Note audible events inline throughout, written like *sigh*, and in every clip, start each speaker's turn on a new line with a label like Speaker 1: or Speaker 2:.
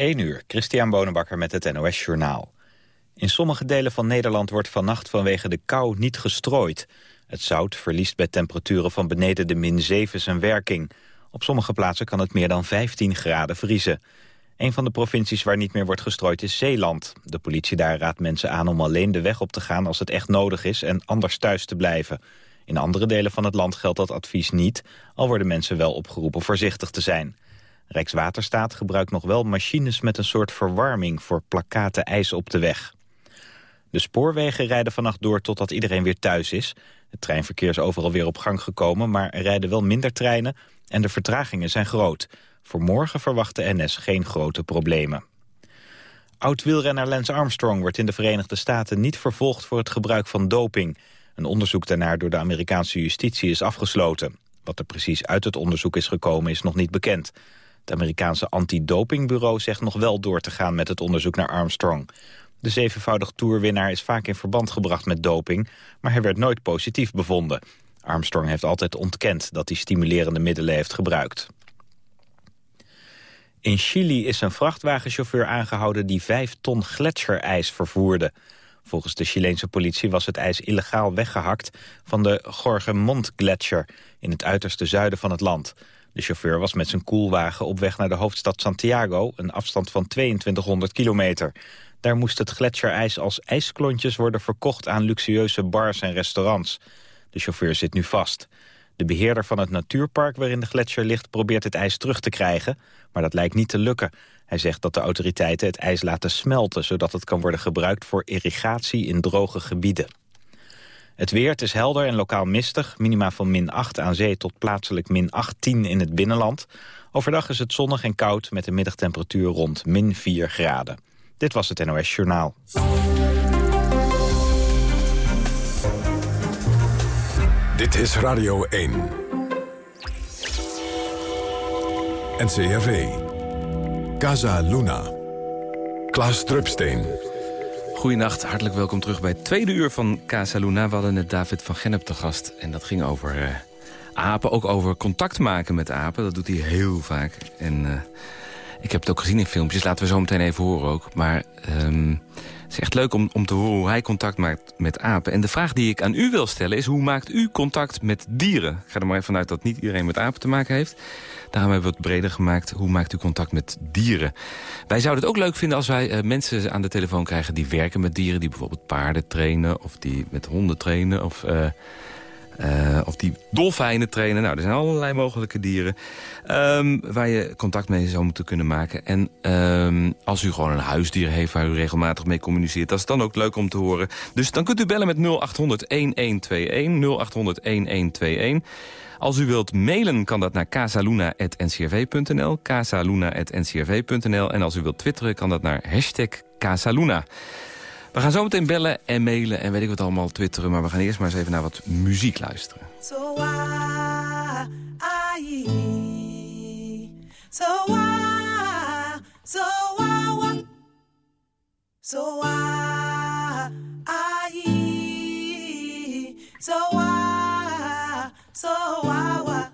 Speaker 1: 1 uur, Christian Bonenbakker met het NOS Journaal. In sommige delen van Nederland wordt vannacht vanwege de kou niet gestrooid. Het zout verliest bij temperaturen van beneden de min 7 zijn werking. Op sommige plaatsen kan het meer dan 15 graden vriezen. Een van de provincies waar niet meer wordt gestrooid is Zeeland. De politie daar raadt mensen aan om alleen de weg op te gaan als het echt nodig is en anders thuis te blijven. In andere delen van het land geldt dat advies niet, al worden mensen wel opgeroepen voorzichtig te zijn. Rijkswaterstaat gebruikt nog wel machines met een soort verwarming voor plakkaten ijs op de weg. De spoorwegen rijden vannacht door totdat iedereen weer thuis is. Het treinverkeer is overal weer op gang gekomen, maar er rijden wel minder treinen en de vertragingen zijn groot. Voor morgen verwacht de NS geen grote problemen. Oud-wielrenner Lance Armstrong wordt in de Verenigde Staten niet vervolgd voor het gebruik van doping. Een onderzoek daarnaar door de Amerikaanse justitie is afgesloten. Wat er precies uit het onderzoek is gekomen is nog niet bekend. Het Amerikaanse antidopingbureau zegt nog wel door te gaan met het onderzoek naar Armstrong. De zevenvoudig toerwinnaar is vaak in verband gebracht met doping, maar hij werd nooit positief bevonden. Armstrong heeft altijd ontkend dat hij stimulerende middelen heeft gebruikt. In Chili is een vrachtwagenchauffeur aangehouden die vijf ton gletsjerijs vervoerde. Volgens de Chileense politie was het ijs illegaal weggehakt van de Jorge Mont Gletscher in het uiterste zuiden van het land. De chauffeur was met zijn koelwagen op weg naar de hoofdstad Santiago, een afstand van 2200 kilometer. Daar moest het gletsjerijs als ijsklontjes worden verkocht aan luxueuze bars en restaurants. De chauffeur zit nu vast. De beheerder van het natuurpark waarin de gletsjer ligt probeert het ijs terug te krijgen, maar dat lijkt niet te lukken. Hij zegt dat de autoriteiten het ijs laten smelten, zodat het kan worden gebruikt voor irrigatie in droge gebieden. Het weer, het is helder en lokaal mistig. Minima van min 8 aan zee tot plaatselijk min 18 in het binnenland. Overdag is het zonnig en koud met een middagtemperatuur rond min 4 graden. Dit was het NOS Journaal.
Speaker 2: Dit is Radio 1. NCRV. Casa Luna. Klaas Drupsteen.
Speaker 3: Goedenacht, hartelijk welkom terug bij het tweede uur van Casa Luna. We hadden net David van Gennep te gast en dat ging over uh, apen. Ook over contact maken met apen, dat doet hij heel vaak. En uh, ik heb het ook gezien in filmpjes, laten we zo meteen even horen ook. Maar um, het is echt leuk om, om te horen hoe hij contact maakt met apen. En de vraag die ik aan u wil stellen is... hoe maakt u contact met dieren? Ik ga er maar even vanuit dat niet iedereen met apen te maken heeft. Daarom hebben we het breder gemaakt. Hoe maakt u contact met dieren? Wij zouden het ook leuk vinden als wij uh, mensen aan de telefoon krijgen... die werken met dieren, die bijvoorbeeld paarden trainen... of die met honden trainen of... Uh, uh, of die dolfijnen trainen. Nou, er zijn allerlei mogelijke dieren um, waar je contact mee zou moeten kunnen maken. En um, als u gewoon een huisdier heeft waar u regelmatig mee communiceert... dat is dan ook leuk om te horen. Dus dan kunt u bellen met 0800-1121, 0800-1121. Als u wilt mailen kan dat naar casaluna.ncrv.nl, casaluna.ncrv.nl. En als u wilt twitteren kan dat naar hashtag Casaluna. We gaan zo meteen bellen en mailen en weet ik wat allemaal twitteren. Maar we gaan eerst maar eens even naar wat muziek luisteren. So I, I, so so so so so I,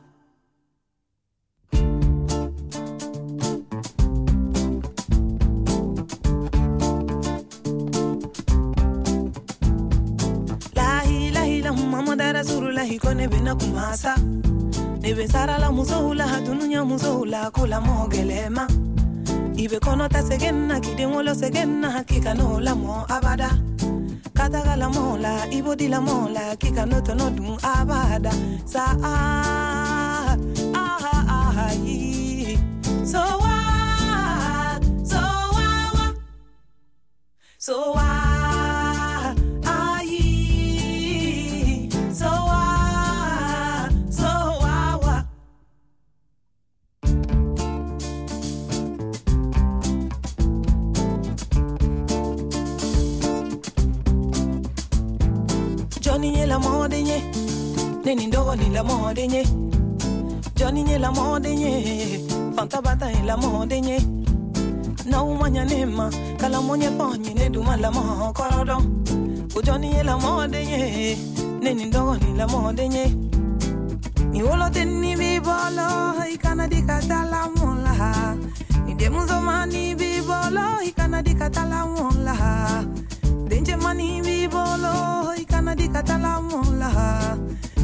Speaker 4: mamada rasulullahi ko ne bena kumasa be sarala la dunuya musow la ko lamɔ gwɛlɛma i be kɔnɔ ta sɛgɛn na k'i den wolo sɛgɛn na k'i ka n'o lamɔ abada taga la i b'o di lamɔ la k'i ka n'o tɔnɔ dun abada. Sa ah, ah, ah, ah, so wa so wa wa so wa la l'amour dénié. Johnny la l'amour dénié. Fanta bata la est l'amour Na umanya nema kala monye ponye ne duma la mo korodo ujoni ye la mo denye ne ni ndogo ni la mo denye ni wolo teni bi bolo ikana di katala mola ni demu zomani bi bolo ikana di katala mola denje mani bi bolo ikana di katala mola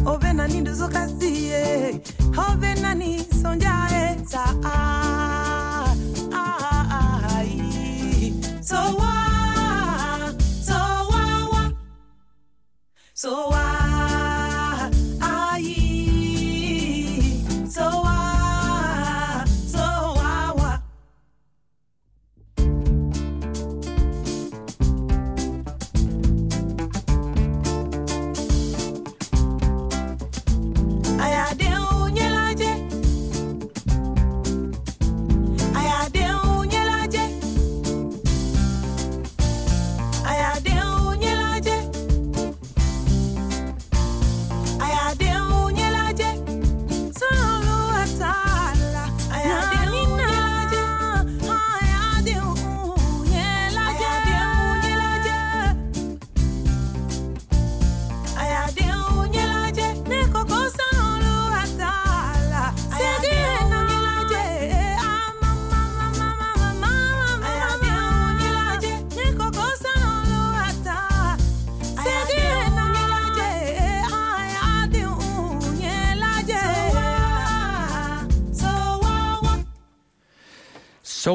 Speaker 4: obe nani duzo kasiye obe nani sonja eta ah, ah, ah, so wa so wa wa. So wa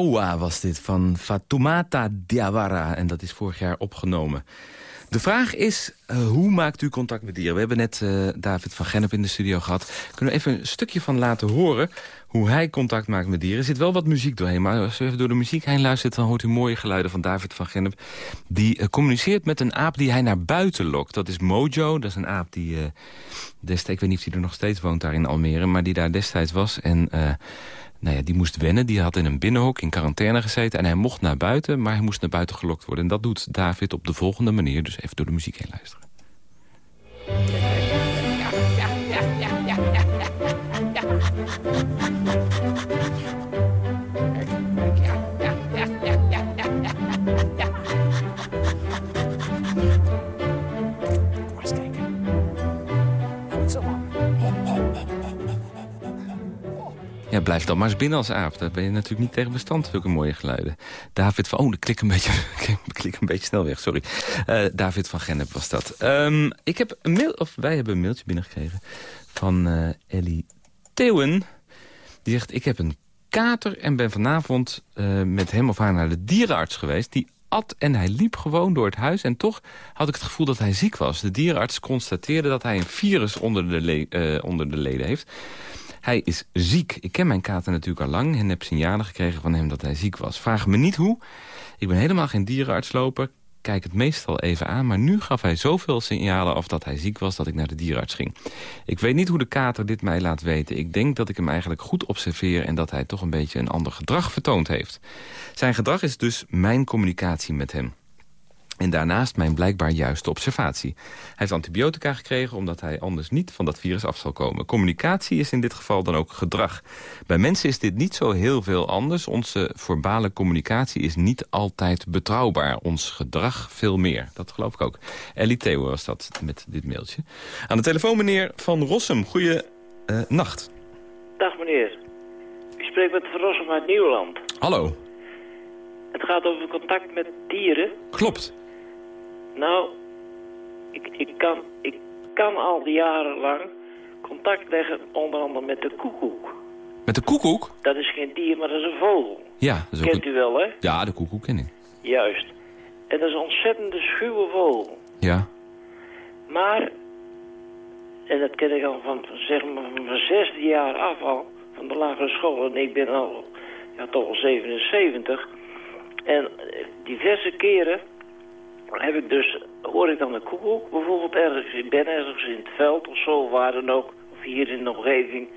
Speaker 3: Was dit van Fatoumata Diawara. En dat is vorig jaar opgenomen. De vraag is, uh, hoe maakt u contact met dieren? We hebben net uh, David van Gennep in de studio gehad. Kunnen we even een stukje van laten horen hoe hij contact maakt met dieren? Er zit wel wat muziek doorheen, maar als u even door de muziek heen luistert... dan hoort u mooie geluiden van David van Gennep. Die uh, communiceert met een aap die hij naar buiten lokt. Dat is Mojo, dat is een aap die destijds... ik weet niet of hij er nog steeds woont daar in Almere... maar die daar destijds was en nou ja, die moest wennen. Die had in een binnenhok in quarantaine gezeten. En hij mocht naar buiten, maar hij moest naar buiten gelokt worden. En dat doet David op de volgende manier. Dus even door de muziek heen luisteren. Blijf dan maar eens binnen als aap. Daar ben je natuurlijk niet tegen bestand, zulke mooie geluiden. David van... Oh, ik klik een beetje, *laughs* klik een beetje snel weg, sorry. Uh, David van Gennep was dat. Um, ik heb een mail, of wij hebben een mailtje binnengekregen van uh, Ellie Theeuwen. Die zegt, ik heb een kater en ben vanavond uh, met hem of haar naar de dierenarts geweest. Die at en hij liep gewoon door het huis. En toch had ik het gevoel dat hij ziek was. De dierenarts constateerde dat hij een virus onder de, onder de leden heeft. Hij is ziek. Ik ken mijn kater natuurlijk al lang en heb signalen gekregen van hem dat hij ziek was. Vraag me niet hoe. Ik ben helemaal geen dierenartsloper. Kijk het meestal even aan, maar nu gaf hij zoveel signalen af dat hij ziek was dat ik naar de dierenarts ging. Ik weet niet hoe de kater dit mij laat weten. Ik denk dat ik hem eigenlijk goed observeer en dat hij toch een beetje een ander gedrag vertoond heeft. Zijn gedrag is dus mijn communicatie met hem. En daarnaast mijn blijkbaar juiste observatie. Hij heeft antibiotica gekregen omdat hij anders niet van dat virus af zal komen. Communicatie is in dit geval dan ook gedrag. Bij mensen is dit niet zo heel veel anders. Onze verbale communicatie is niet altijd betrouwbaar. Ons gedrag veel meer. Dat geloof ik ook. Ellie Theo was dat met dit mailtje. Aan de telefoon meneer Van Rossum. Goeie uh, nacht.
Speaker 5: Dag meneer. U spreekt met Van Rossum uit Nieuwland.
Speaker 3: Hallo.
Speaker 5: Het gaat over contact met dieren.
Speaker 3: Klopt.
Speaker 5: Nou, ik, ik, kan, ik kan al die jaren lang contact leggen onder andere met de koekoek.
Speaker 3: Met de koekoek?
Speaker 5: Dat is geen dier, maar dat is een vogel.
Speaker 3: Ja. Dat is
Speaker 5: Kent u wel, hè?
Speaker 3: Ja, de koekoek ken ik.
Speaker 5: Juist. En dat is een ontzettende schuwe vogel.
Speaker 3: Ja.
Speaker 5: Maar, en dat ken ik al van, zeg maar, van mijn zesde jaar af al, van de lagere school. En ik ben al, ja, toch al 77. En diverse keren heb ik dus, hoor ik dan de koekoek bijvoorbeeld ergens, ik ben ergens in het veld of zo, waar dan ook, of hier in de omgeving,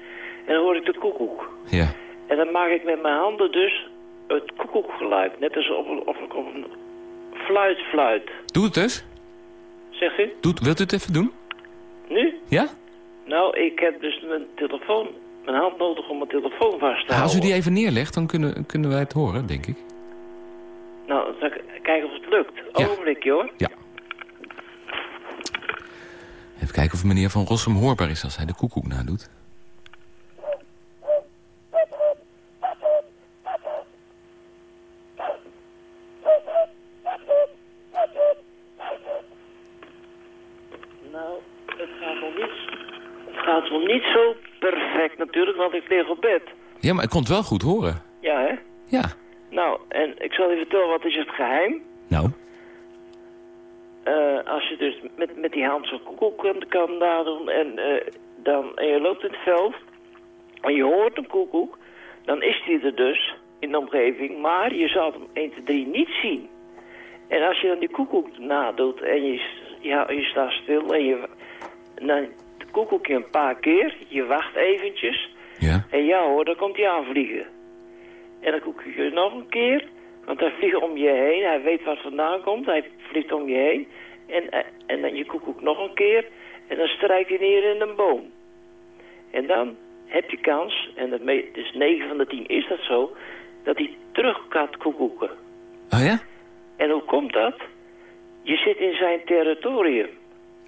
Speaker 5: en dan hoor ik de koekoek.
Speaker 3: Ja.
Speaker 5: En dan maak ik met mijn handen dus het koekoekgeluid, net als ik op een fluit fluit.
Speaker 3: Doe het dus.
Speaker 5: Zegt u?
Speaker 3: Doet, wilt u het even doen?
Speaker 5: Nu?
Speaker 3: Ja?
Speaker 5: Nou, ik heb dus mijn telefoon, mijn hand nodig om mijn telefoon vast te houden.
Speaker 3: Als u die even neerlegt, dan kunnen, kunnen wij het horen, denk ik.
Speaker 5: Nou, dan kijken of het lukt. Ja. joh.
Speaker 3: Ja. Even kijken of meneer Van Rossum hoorbaar is als hij de koekoek nadoet.
Speaker 5: Nou, het gaat wel niet, het gaat wel niet zo perfect natuurlijk, want ik lig op bed.
Speaker 3: Ja, maar ik kon het wel goed horen
Speaker 5: ik zal je vertellen, wat is het geheim?
Speaker 3: Nou.
Speaker 5: Eh, als je dus met, met die zo'n koekoek kan, kan nadoen en, eh, dan, en je loopt in het veld en je hoort een koekoek, dan is die er dus in de omgeving, maar je zal hem 1, 2, 3 niet zien. En als je dan die koekoek nadoet en je, ja, je staat stil en je dan de koekoekje een paar keer, je wacht eventjes
Speaker 3: Ja.
Speaker 5: en ja hoor, dan komt hij aanvliegen. En dan koekoekje nog een keer, want hij vliegt om je heen, hij weet wat vandaan komt, hij vliegt om je heen. En, eh, en dan je koekoek nog een keer en dan strijkt hij neer in een boom. En dan heb je kans, en dat me, dus 9 van de 10 is dat zo, dat hij terug gaat koekoeken.
Speaker 3: Oh ja?
Speaker 5: En hoe komt dat? Je zit in zijn territorium.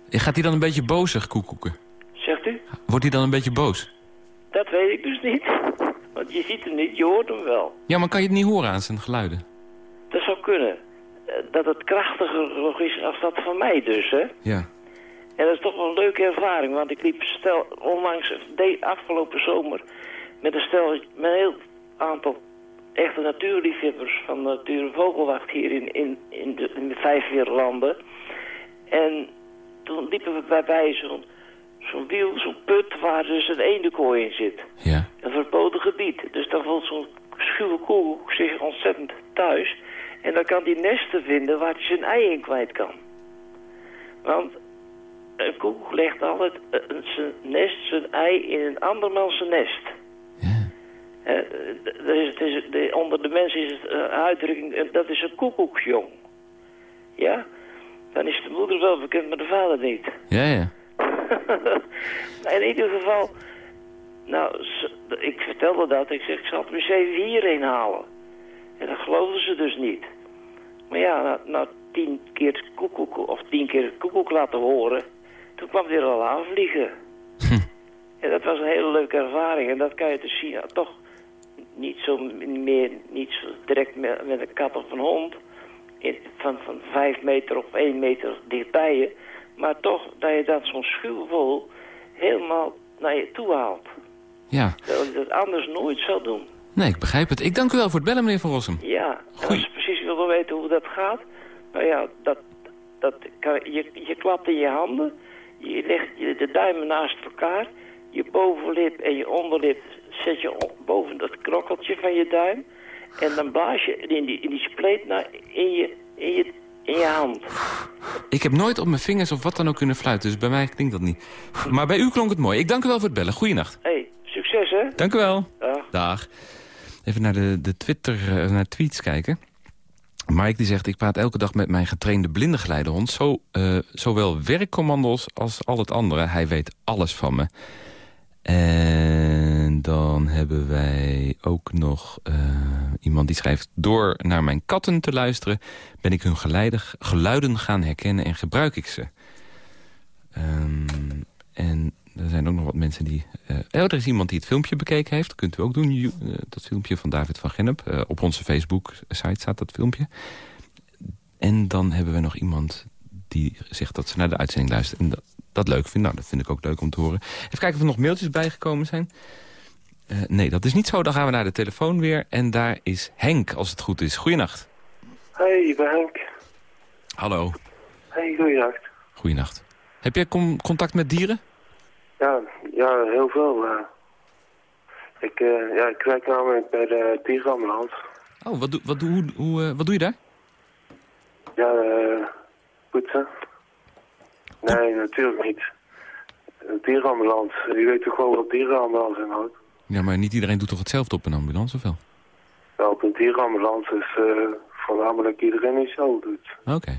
Speaker 3: Gaat hij dan een beetje bozig koekoeken?
Speaker 5: Zegt u?
Speaker 3: Wordt hij dan een beetje boos?
Speaker 5: Dat weet ik dus niet. Want je ziet hem niet, je hoort hem wel.
Speaker 3: Ja, maar kan je het niet horen aan zijn geluiden?
Speaker 5: Dat zou kunnen. Eh, Dat het krachtiger nog is als dat van mij dus, hè.
Speaker 3: Ja.
Speaker 5: En dat is toch wel een leuke ervaring, want ik liep stel onlangs, de afgelopen zomer, met een stel, met een heel aantal echte natuurliefhebbers van de Natuur en Vogelwacht hier in, in, in, de, in de vijf landen. En toen liepen we bij, bij zo'n zo'n wiel, zo'n put waar dus een eendenkooi in zit.
Speaker 3: Ja.
Speaker 5: Een verboden gebied. Dus dan voelt zo'n schuwe koe zich ontzettend thuis. En dan kan die nesten vinden waar hij zijn ei in kwijt kan. Want een koe legt altijd eh, zijn nest, zijn ei in een andermans nest.
Speaker 3: Ja.
Speaker 5: D- is, het is, de, onder de mensen is het eh, uitdrukking, dat is een koekoeksjong. Ja? Dan is de moeder wel bekend, maar de vader niet.
Speaker 3: Ja, ja. *laughs*
Speaker 5: in ieder geval, nou, ik vertelde dat. Ik zeg, ik zal het museum hierheen halen. En dat geloofden ze dus niet. Maar ja, na, na tien keer koekoek, of tien keer koekoek laten horen, toen kwam hij er al aanvliegen. *laughs* En dat was een hele leuke ervaring. En dat kan je dus zien, toch niet zo meer, niet zo direct met, met een kat of een hond. In, van, van vijf meter of één meter dichtbij je. Maar toch dat je dat zo'n schuwvogel helemaal naar je toe haalt.
Speaker 3: Ja.
Speaker 5: Terwijl je dat anders nooit zou doen.
Speaker 3: Nee, ik begrijp het. Ik dank u wel voor het bellen, meneer Van Rossum.
Speaker 5: Ja,
Speaker 3: Goeie.
Speaker 5: als je precies wil weten hoe dat gaat... Nou ja, dat, dat je, je klapt in je handen. Je legt je de duimen naast elkaar. Je bovenlip en je onderlip zet je op, boven dat krokkeltje van je duim. En dan blaas je in die, in die spleet naar, in, je, in, je, in je hand.
Speaker 3: Ik heb nooit op mijn vingers of wat dan ook kunnen fluiten, dus bij mij klinkt dat niet. Maar bij u klonk het mooi. Ik dank u wel voor het bellen. Goeienacht.
Speaker 5: Hey, succes hè?
Speaker 3: Dank u wel.
Speaker 5: Dag.
Speaker 3: Dag. Even naar de, de Twitter, eh, naar tweets kijken. Mike die zegt, ik praat elke dag met mijn getrainde blindengeleidehond. Zo, eh, zowel werkcommando's als al het andere. Hij weet alles van me. En dan hebben wij ook nog eh, iemand die schrijft... Door naar mijn katten te luisteren ben ik hun geleiden, geluiden gaan herkennen en gebruik ik ze. Ehm, en er zijn ook nog wat mensen die... oh, er is iemand die het filmpje bekeken heeft. Dat kunt u ook doen, eh, dat filmpje van David van Gennep. Op onze Facebook-site staat dat filmpje. En dan hebben we nog iemand die zegt dat ze naar de uitzending luistert. En dat, dat leuk vindt. Nou, dat vind ik ook leuk om te horen. Even kijken of er nog mailtjes bijgekomen zijn. Eh, nee, dat is niet zo. Dan gaan we naar de telefoon weer. En daar is Henk, als het goed is. Goeienacht.
Speaker 6: Hey, ik ben Henk.
Speaker 3: Hallo.
Speaker 6: Hey, goeienacht.
Speaker 3: Goeienacht. Heb jij con- contact met dieren?
Speaker 6: Ja, ja, heel veel. eh. ik, eh, ja, ik werk namelijk bij de dierenambulance.
Speaker 3: Oh, wat, doe, wat, doe, hoe, hoe, wat doe je daar?
Speaker 6: Ja, eh poetsen. Nee, natuurlijk niet. Een dierenambulance. Je weet toch wel wat dierenambulance inhoudt?
Speaker 3: Ja, maar niet iedereen doet toch hetzelfde op een ambulance, of wel?
Speaker 6: Op een dierenambulance is eh, voornamelijk iedereen die zo doet.
Speaker 3: Oké.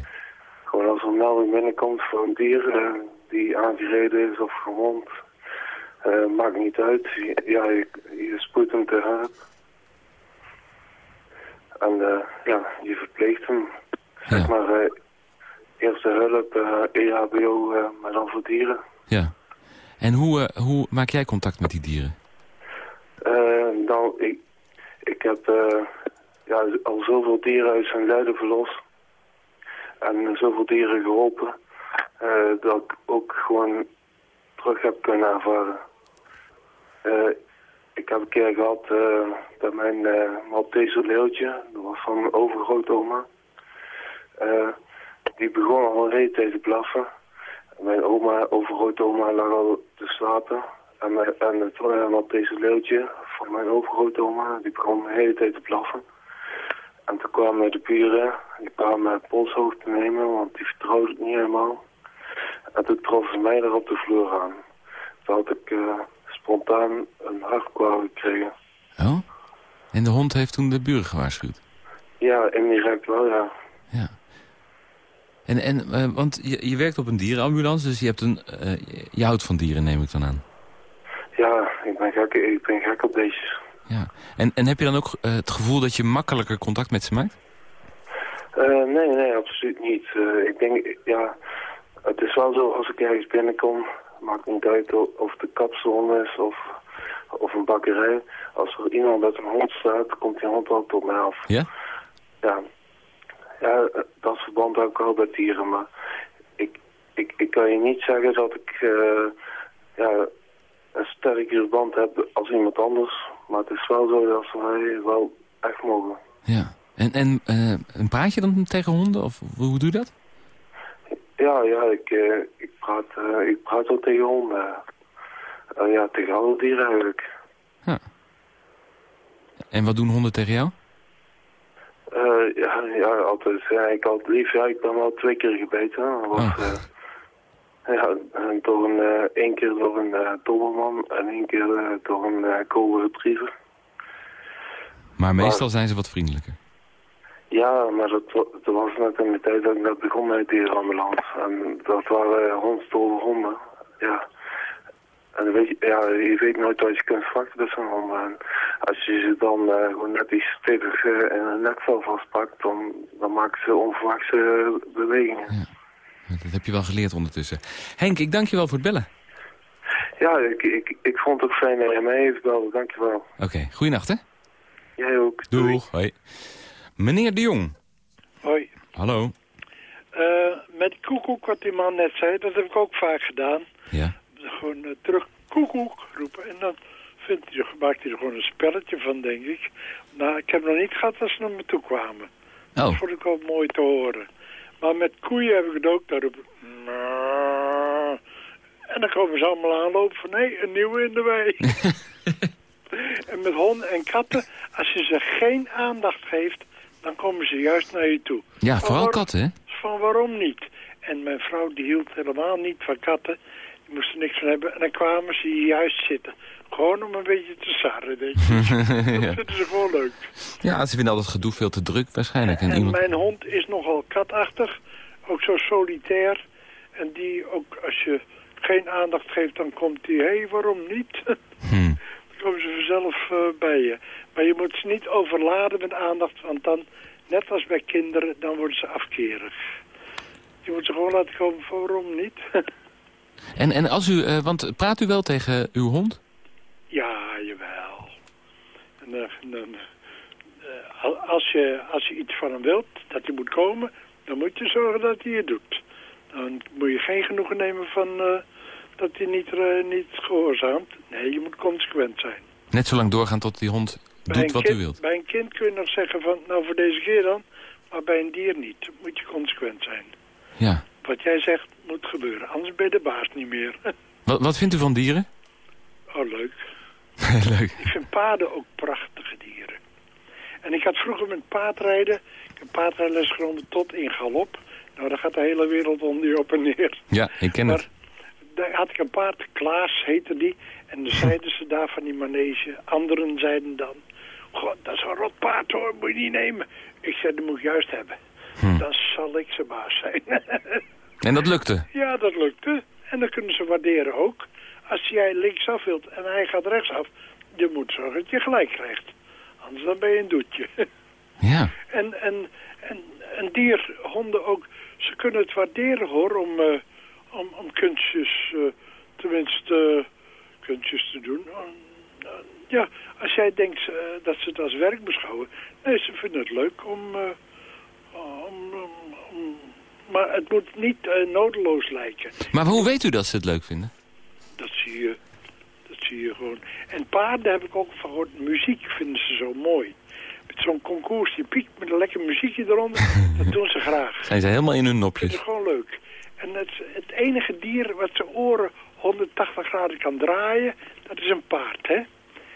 Speaker 6: Gewoon als er een melding binnenkomt voor een dier eh, die aangereden is of gewond. eh, maakt niet uit. Ja, je, je spoedt hem te hulp. En ja, je verpleegt hem. Zeg
Speaker 3: Ja.
Speaker 6: maar eerste hulp, eh EHBO, eh, maar dan voor dieren.
Speaker 3: Ja. En hoe, eh, hoe maak jij contact met die dieren?
Speaker 6: Eh, nou, ik, ik heb ja, al zoveel dieren uit zijn lijden verlost. En zoveel dieren geholpen. eh, dat ik ook gewoon terug heb kunnen ervaren. Ik heb een keer gehad eh, dat mijn eh Maltese leeuwtje, dat was van overgrootoma, eh, die begon al een hele tijd te blaffen. Mijn oma, overgrootoma, lag al te slapen. En, mijn, en het uh, Maltese leeuwtje van mijn overgrootoma, die begon de hele tijd te blaffen. En toen kwamen de buren, die kwamen polshoogte te nemen, want die vertrouwden het niet helemaal. En toen troffen ze mij daar op de vloer aan. Toen had ik eh, spontaan een hartkwaal gekregen.
Speaker 3: Oh? En de hond heeft toen de buren gewaarschuwd?
Speaker 6: Ja, indirect wel, ja.
Speaker 3: Ja. En, en eh, want je, je werkt op een dierenambulance, dus je, hebt een, eh, je houdt van dieren, neem ik dan aan.
Speaker 6: Ja, ik ben gek, ik ben gek op beestjes.
Speaker 3: Ja. En, en heb je dan ook eh, het gevoel dat je makkelijker contact met ze maakt?
Speaker 6: Nee, nee, absoluut niet. Ik denk, ja, het is wel zo als ik ergens binnenkom, maakt niet uit of het een kapsalon is of, of een bakkerij. Als er iemand met een hond staat, komt die hond altijd op mij af.
Speaker 3: Ja?
Speaker 6: Ja, ja dat verband heb ik wel bij dieren, maar ik, ik, ik kan je niet zeggen dat ik eh, ja, een sterkere band heb als iemand anders. Maar het is wel zo dat mij wel echt mogen.
Speaker 3: Ja. En, en, en praat je dan tegen honden? Of hoe doe je dat?
Speaker 6: Ja, ja, ik, eh, ik, praat, ik praat wel tegen honden. Ja, tegen alle dieren eigenlijk.
Speaker 3: En wat doen honden tegen jou?
Speaker 6: Eh, ja, ja, altijd. Ja, ik had liefst, ja, ik ben wel twee keer gebeten. Was,
Speaker 3: Oh.
Speaker 6: eh, ja, door een, eh, één keer door een doberman en één keer door een golden retriever.
Speaker 3: Maar meestal zijn ze wat vriendelijker.
Speaker 6: Ja, maar dat, dat was net in de tijd dat ik net begon met de dierenambulance. En dat waren uh, hondstolen honden. Ja. En weet je, ja, je weet nooit wat je kunt verwachten tussen honden. En als je ze dan eh, gewoon net iets stevig eh, in een netvel vastpakt, dan, dan maken ze onverwachte eh, bewegingen.
Speaker 3: Dat heb je wel geleerd ondertussen. Henk, ik dank je wel voor het bellen.
Speaker 6: Ja, ik, ik, ik vond het ook fijn dat je mij heeft gebeld. Dankjewel.
Speaker 3: Oké, goeienacht hè?
Speaker 6: Jij ook. Doei.
Speaker 3: Doeg. Hoi. Meneer de Jong.
Speaker 7: Hoi.
Speaker 3: Hallo.
Speaker 7: Eh, met koekoek, wat die man net zei, dat heb ik ook vaak gedaan.
Speaker 3: Ja.
Speaker 7: Gewoon eh, terug koekoek roepen. En dan vindt hij, maakt hij er gewoon een spelletje van, denk ik. Nou, ik heb nog niet gehad dat ze naar me toe kwamen. Dat
Speaker 3: Oh,
Speaker 7: vond ik wel mooi te horen. Maar met koeien heb ik het ook. Daar roep ik... En dan komen ze allemaal aanlopen van... hé, een nieuwe in de wei. *laughs* en met honden en katten, als je ze geen aandacht geeft... dan komen ze juist naar je toe.
Speaker 3: ja, vooral
Speaker 7: waarom-
Speaker 3: katten hè?
Speaker 7: Van waarom niet? En mijn vrouw die hield helemaal niet van katten. Moest er niks van hebben. En dan kwamen ze hier juist zitten. Gewoon om een beetje te sarren, denk ik. *laughs* Dat vinden ze gewoon leuk.
Speaker 3: Ja, ze vinden altijd gedoe veel te druk waarschijnlijk. En
Speaker 7: En
Speaker 3: iemand...
Speaker 7: mijn hond is nogal katachtig. Ook zo solitair. En die ook als je geen aandacht geeft, dan komt die... Hé, hey, waarom niet? *laughs*
Speaker 3: Hm.
Speaker 7: Dan komen ze vanzelf eh, bij je. Maar je moet ze niet overladen met aandacht. Want dan, net als bij kinderen, dan worden ze afkerig. Je moet ze gewoon laten komen waarom niet? *laughs*
Speaker 3: En, en als u, eh, want praat u wel tegen uw hond?
Speaker 7: Ja, jawel. En, eh, dan, eh, al- als, je, als je iets van hem wilt, dat hij moet komen, dan moet je zorgen dat hij het doet. Dan moet je geen genoegen nemen van eh, dat hij niet, eh, niet gehoorzaamt. Nee, je moet consequent zijn.
Speaker 3: Net zo lang doorgaan tot die hond doet wat u wilt.
Speaker 7: Bij een kind kun je nog zeggen van, nou voor deze keer dan, maar bij een dier niet. Moet je consequent zijn.
Speaker 3: Ja.
Speaker 7: Wat jij zegt moet gebeuren, anders ben je de baas niet meer. *laughs*
Speaker 3: Wat, wat vindt u van dieren?
Speaker 7: oh, leuk. *laughs*
Speaker 3: Leuk.
Speaker 7: Ik vind paarden ook prachtige dieren. En ik had vroeger met paardrijden, ik heb paardrijles genomen tot in galop. Nou, daar gaat de hele wereld onder op en neer.
Speaker 3: Ja, ik ken
Speaker 7: Maar
Speaker 3: het.
Speaker 7: daar had ik een paard, Klaas heette die. En dan *laughs* zeiden ze daar van die manege. Anderen zeiden dan, god, dat is een rot paard hoor, moet je niet nemen. Ik zei, dat moet ik juist hebben.
Speaker 3: Hm.
Speaker 7: Dan zal ik zijn baas zijn. *laughs*
Speaker 3: En dat lukte.
Speaker 7: ja, dat lukte. En dan kunnen ze waarderen ook. Als jij linksaf wilt en hij gaat rechtsaf, je moet zorgen dat je gelijk krijgt. Anders dan ben je een doetje. *laughs*
Speaker 3: Ja.
Speaker 7: En, en, en een dier, honden ook, ze kunnen het waarderen hoor, om, eh, om, om kunstjes, eh, tenminste eh, kunstjes te doen. Eh, ja, als jij denkt dat ze het als werk beschouwen, nee, ze vinden het leuk om... maar het moet niet eh, nodeloos lijken.
Speaker 3: Maar hoe weet u dat ze het leuk vinden?
Speaker 7: Dat zie je, dat zie je gewoon. En paarden heb ik ook van gehoord, muziek vinden ze zo mooi. Met zo'n concours, die piekt met een lekker muziekje eronder, *laughs* dat doen ze graag.
Speaker 3: Zijn ze helemaal in hun
Speaker 7: Dat
Speaker 3: nopjes.
Speaker 7: is gewoon leuk. En het, het enige dier wat zijn oren 180 graden kan draaien, dat is een paard, hè?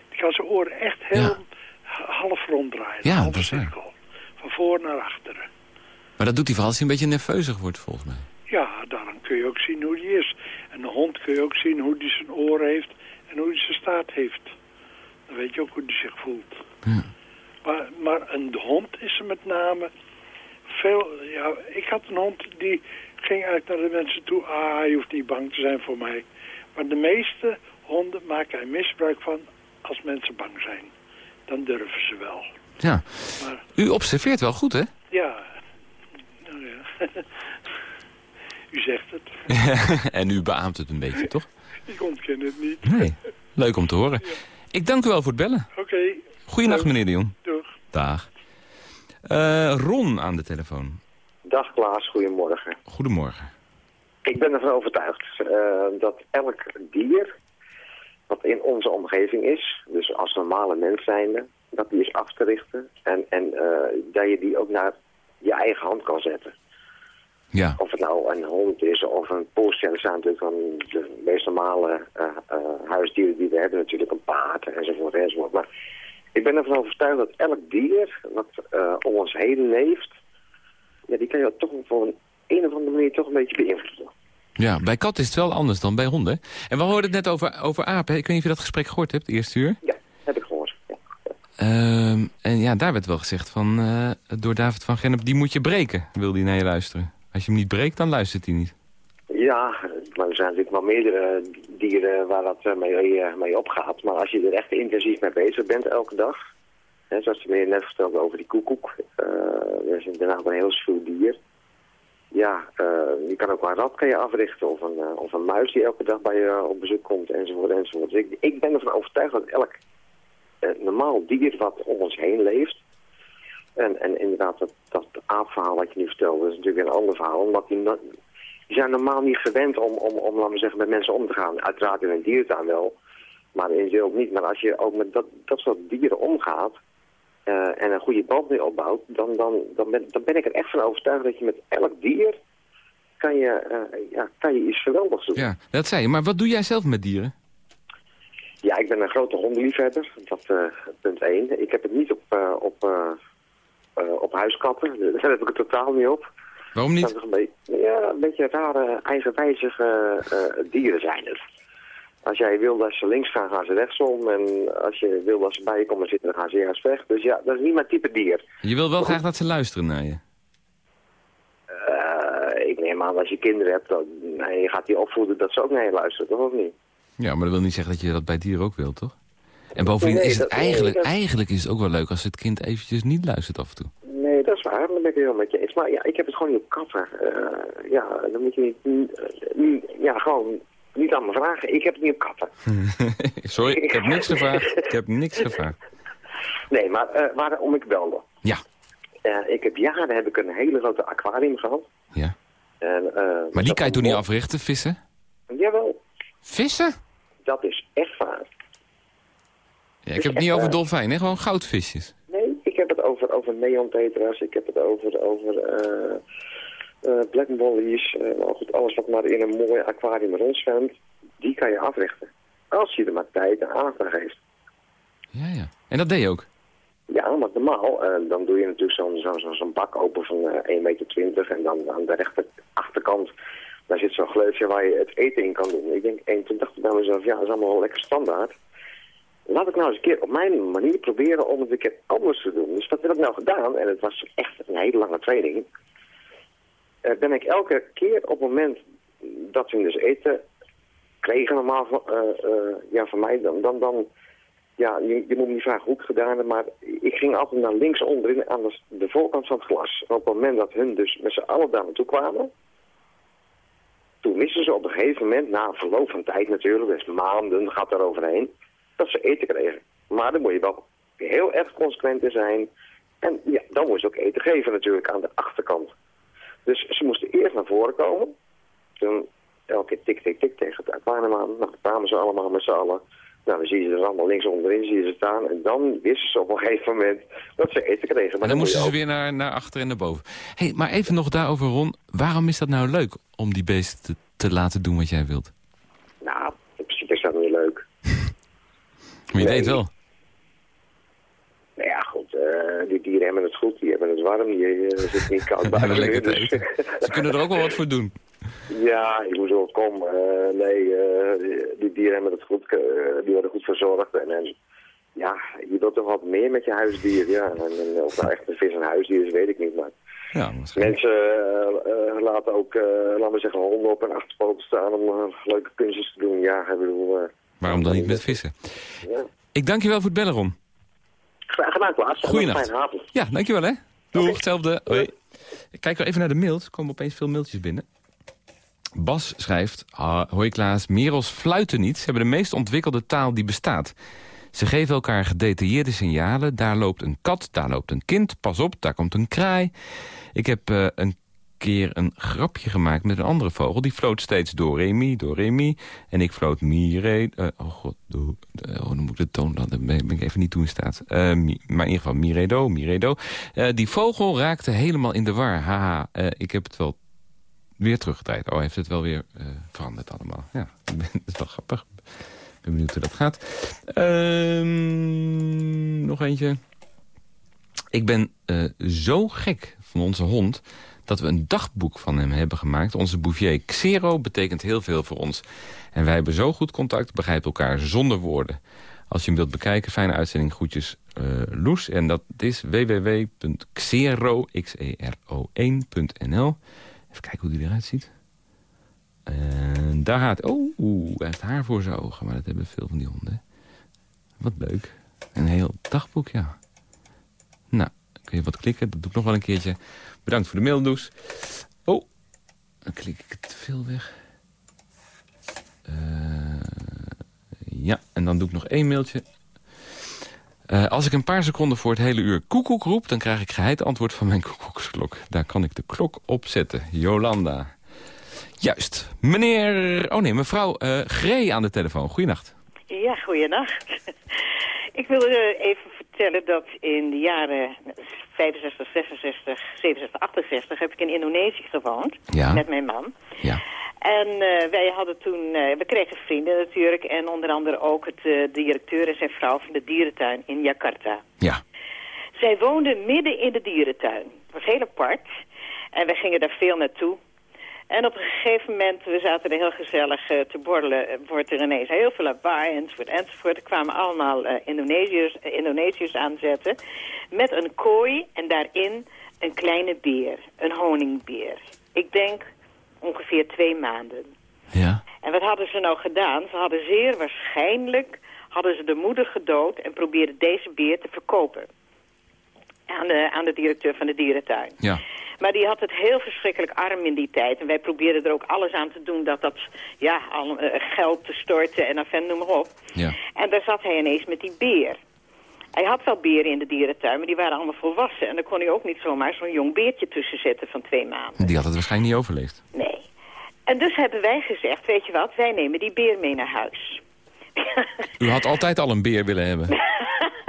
Speaker 7: Die kan zijn oren echt heel
Speaker 3: Ja.
Speaker 7: half ronddraaien.
Speaker 3: Ja, dat is waar.
Speaker 7: Van voor naar achteren.
Speaker 3: Maar dat doet hij vooral als hij een beetje nerveuzig wordt, volgens mij.
Speaker 7: Ja, daarom kun je ook zien hoe die is. En de hond kun je ook zien hoe die zijn oren heeft en hoe die zijn staart heeft. Dan weet je ook hoe die zich voelt.
Speaker 3: Ja.
Speaker 7: Maar, maar een hond is er met name veel... Ja, ik had een hond die ging uit naar de mensen toe. Ah, je hoeft niet bang te zijn voor mij. Maar de meeste honden maken er misbruik van als mensen bang zijn. Dan durven ze wel.
Speaker 3: Ja.
Speaker 7: Maar
Speaker 3: U observeert wel goed, hè?
Speaker 7: ja... Nou ja. *laughs* U zegt het. *laughs*
Speaker 3: en u beaamt het een beetje, toch?
Speaker 7: Ik ontken het niet.
Speaker 3: Nee. Leuk om te horen. Ik dank u wel voor het bellen.
Speaker 7: Oké,
Speaker 3: Goedenacht, meneer de Jong.
Speaker 7: doeg.
Speaker 3: Dag. Eh, Ron aan de telefoon.
Speaker 8: Dag Klaas, goedemorgen.
Speaker 3: Goedemorgen.
Speaker 8: Ik ben ervan overtuigd eh, dat elk dier wat in onze omgeving is, dus als normale mens zijnde, dat die is af te richten en, en eh, dat je die ook naar je eigen hand kan zetten.
Speaker 3: Ja.
Speaker 8: Of het nou een hond is of een poorstellen zijn natuurlijk van de meest normale eh, eh, huisdieren die we hebben, natuurlijk een paard enzovoort enzovoort. Maar ik ben ervan overtuigd dat elk dier wat om ons heen leeft, ja, die kan je toch op een, een of andere manier toch een beetje beïnvloeden.
Speaker 3: Ja, bij katten is het wel anders dan bij honden. En we hoorden het net over, over apen. Ik weet niet of je dat gesprek gehoord hebt, eerste uur.
Speaker 8: Ja, heb ik gehoord. Ja.
Speaker 3: Ehm, en ja, daar werd wel gezegd van, eh, door David van Gennep, die moet je breken, wil hij naar je luisteren. Als je hem niet breekt, dan luistert hij niet.
Speaker 8: Ja, maar er zijn natuurlijk wel meerdere dieren waar dat eh, mee, eh, mee opgaat. Maar als je er echt intensief mee bezig bent elke dag, hè, zoals de meneer net vertelde over die koekoek, eh dat is inderdaad een heel schuw dier. Ja, je kan ook wel een rat kan je africhten of een, of een muis die elke dag bij je op bezoek komt enzovoort enzovoort. Ik, ik ben ervan overtuigd dat elk normaal dier wat om ons heen leeft, en, en inderdaad, dat, dat aapverhaal wat je nu vertelde, is natuurlijk een ander verhaal. Omdat die, zijn normaal niet gewend om, om, om, laten we zeggen, met mensen om te gaan. Uiteraard in een dierentuin wel, maar in zee ook niet. Maar als je ook met dat, dat soort dieren omgaat eh, en een goede band mee opbouwt, dan, dan, dan, ben, dan ben ik er echt van overtuigd dat je met elk dier kan je, eh, ja, kan je iets geweldigs doen.
Speaker 3: Ja, dat zei je. Maar wat doe jij zelf met dieren?
Speaker 8: Ja, ik ben een grote hondenliefhebber, dat eh, punt één. Ik heb het niet op, eh, op, eh, op huiskatten, *laughs* daar heb ik het totaal niet op.
Speaker 3: Waarom
Speaker 8: Dat
Speaker 3: niet?
Speaker 8: is een beetje, ja, een beetje rare, eigenwijzige dieren zijn het. Als jij wil dat ze links gaan, gaan ze rechtsom. En als je wil dat ze bij je komen zitten, dan gaan ze ergens weg. Dus ja, dat is niet mijn type dier.
Speaker 3: Je wil wel graag dat ze luisteren naar je.
Speaker 8: Ik neem aan als je kinderen hebt, dan, je gaat die opvoeden dat ze ook naar je luisteren, toch of niet?
Speaker 3: Ja, maar dat wil niet zeggen dat je dat bij dieren ook wilt, toch? En bovendien is het eigenlijk, eigenlijk is het ook wel leuk als het kind eventjes niet luistert af en toe.
Speaker 8: Nee, dat is waar. Dat ben ik heel met je eens. Maar ja, ik heb het gewoon niet op katten. Eh, ja, dan moet je niet, ja, gewoon niet aan me vragen. Ik heb het niet op katten. *laughs*
Speaker 3: Sorry, ik heb niks gevraagd. Ik heb niks *laughs* gevraagd.
Speaker 8: Nee, maar eh, waarom ik belde.
Speaker 3: Ja.
Speaker 8: Eh, ik heb jaren heb ik een hele grote aquarium gehad.
Speaker 3: Ja.
Speaker 8: En,
Speaker 3: Maar die kan je toen niet africhten, vissen?
Speaker 8: Jawel,
Speaker 3: Vissen?
Speaker 8: Dat is echt waar.
Speaker 3: Ja, ik heb het niet over dolfijnen, gewoon goudvisjes.
Speaker 8: Nee, ik heb het over, over neontetras, ik heb het over, over eh eh, black mollies, eh, nou goed, alles wat maar in een mooi aquarium rondzwemt, die kan je africhten. Als je er maar tijd en aandacht aan geeft.
Speaker 3: Ja, ja. En dat deed je ook?
Speaker 8: Ja, maar normaal, eh, dan doe je natuurlijk zo'n zo'n zo'n zo'n bak open van eh 1,20 meter en dan aan de rechter achterkant, daar zit zo'n gleufje waar je het eten in kan doen. Ik denk 1,20 dacht ik bij mezelf, ja, dat is allemaal lekker standaard. Laat ik nou eens een keer op mijn manier proberen om het een keer anders te doen. Dus wat heb ik nou gedaan? En het was echt een hele lange training. Eh, ben ik elke keer op het moment dat ze dus eten kregen normaal van, eh, eh, ja, van mij, dan, dan, dan ja, je, je moet me niet vragen hoe ik het gedaan heb, maar ik ging altijd naar links onderin aan de, voorkant van het glas. Op het moment dat hun dus met z'n allen daar naartoe kwamen, wisten ze op een gegeven moment, na verloop van tijd natuurlijk, dus maanden gaat er overheen, dat ze eten kregen. Maar dan moet je wel heel erg consequent in zijn. En ja, dan moet je ook eten geven natuurlijk aan de achterkant. Dus ze moesten eerst naar voren komen. Toen elke tik, tik, tik tegen het aquarium aan. Nou, dan kwamen ze allemaal met z'n allen. Nou, dan zie je ze er allemaal links onderin zie je ze staan. En dan wisten ze op een gegeven moment dat ze eten kregen. Maar
Speaker 3: En dan moesten ze
Speaker 8: ook-
Speaker 3: weer naar, naar achter en naar boven. hey, maar even nog daarover, Ron. Waarom is dat nou leuk om die beesten te, te laten doen wat jij wilt?
Speaker 8: Nou, in principe is dat niet leuk. *laughs*
Speaker 3: Maar je
Speaker 8: Nee.
Speaker 3: weet wel.
Speaker 8: Nou ja, goed, eh, die dieren hebben het goed, die hebben het warm, die eh, zitten niet *laughs* koud buiten. dus-.
Speaker 3: Ze kunnen er ook wel wat voor doen. *laughs*
Speaker 8: Ja, ik moet wel kom. eh, nee, eh, die- die dieren hebben het goed, eh, die worden goed verzorgd. En, en ja, je wilt toch wat meer met je huisdier. Ja, en, en of nou echt een vis een huisdier is, weet ik niet. Maar
Speaker 3: Ja,
Speaker 8: mensen laten ook, eh, laten we zeggen, honden op hun achterpoten staan om leuke kunstjes te doen. Ja, ik bedoel...
Speaker 3: Waarom dan niet met vissen?
Speaker 8: ja.
Speaker 3: Ik dank je wel voor het bellen, Ron.
Speaker 8: Graag gedaan, Klaas. En
Speaker 3: Goeienacht.
Speaker 8: een Fijne avond.
Speaker 3: Ja, dankjewel hè. Doeg, hetzelfde. Hoi. Ik kijk wel even naar de mails. Er komen opeens veel mailtjes binnen. Bas schrijft, hoi Klaas, merels fluiten niet. Ze hebben de meest ontwikkelde taal die bestaat. Ze geven elkaar gedetailleerde signalen. Daar loopt een kat, daar loopt een kind. Pas op, daar komt een kraai. Ik heb eh, een keer een grapje gemaakt met een andere vogel. Die floot steeds do, re, mi, do, mi. En ik floot mi, re... eh, oh god, do, eh, oh, dan moet ik de toon... Dan ben ik even niet toe in staat. Eh, maar in ieder geval mi, re, do, mi, re, do. Eh, die vogel raakte helemaal in de war. Haha, eh, ik heb het wel weer teruggedraaid. Oh, heeft het wel weer eh, veranderd allemaal. Ja, dat is wel grappig. Ik ben benieuwd hoe dat gaat. Ehm, nog eentje. Ik ben eh, zo gek van onze hond dat we een dagboek van hem hebben gemaakt. Onze bouvier Xero betekent heel veel voor ons. En wij hebben zo goed contact, begrijpen elkaar zonder woorden. Als je hem wilt bekijken, fijne uitzending, groetjes eh, Loes. En dat is www.xero, X-E-R-O-1.nl. Even kijken hoe die eruit ziet. En daar gaat... Oh, hij heeft haar voor zijn ogen. Maar dat hebben veel van die honden. Wat leuk. Een heel dagboek, ja. Nou, kun je wat klikken. Dat doe ik nog wel een keertje. Bedankt voor de maildoes. Oh, dan klik ik te veel weg. Eh, ja, en dan doe ik nog één mailtje. Eh, als ik een paar seconden voor het hele uur koekoek roep... dan krijg ik geheid antwoord van mijn *laughs* koekoeksklok. Daar kan ik de klok op zetten. Jolanda. Juist. Meneer... Oh nee, mevrouw eh Gree aan de telefoon. Goeienacht.
Speaker 9: Ja, goeienacht. *laughs* Ik wil even vertellen dat in de jaren 65, 66, 67, 68 heb ik in Indonesië gewoond
Speaker 3: Ja.
Speaker 9: met mijn man.
Speaker 3: Ja.
Speaker 9: En eh, wij hadden toen, eh, we kregen vrienden natuurlijk en onder andere ook het eh, directeur en zijn vrouw van de dierentuin in Jakarta.
Speaker 3: Ja.
Speaker 9: Zij woonden midden in de dierentuin. Het was heel apart. En we gingen daar veel naartoe. En op een gegeven moment, we zaten er heel gezellig eh, te borrelen, eh, wordt er ineens heel veel lawaai enzovoort enzovoort. Er kwamen allemaal eh, Indonesiërs, Indonesiërs aanzetten met een kooi en daarin een kleine beer, een honingbeer. Ik denk ongeveer twee maanden.
Speaker 3: Ja.
Speaker 9: En wat hadden ze nou gedaan? Ze hadden zeer waarschijnlijk hadden ze de moeder gedood en probeerden deze beer te verkopen. Aan de, aan de directeur van de dierentuin.
Speaker 3: Ja.
Speaker 9: Maar die had het heel verschrikkelijk arm in die tijd. En wij probeerden er ook alles aan te doen dat dat ja, al, eh, geld te storten en enfin, noem maar op.
Speaker 3: Ja.
Speaker 9: En daar zat hij ineens met die beer. Hij had wel beren in de dierentuin, maar die waren allemaal volwassen. En daar kon hij ook niet zomaar zo'n jong beertje tussen zetten van twee maanden.
Speaker 3: Die had het waarschijnlijk niet overleefd.
Speaker 9: Nee. En dus hebben wij gezegd, weet je wat, wij nemen die beer mee naar huis.
Speaker 3: U had altijd al een beer willen hebben. *laughs*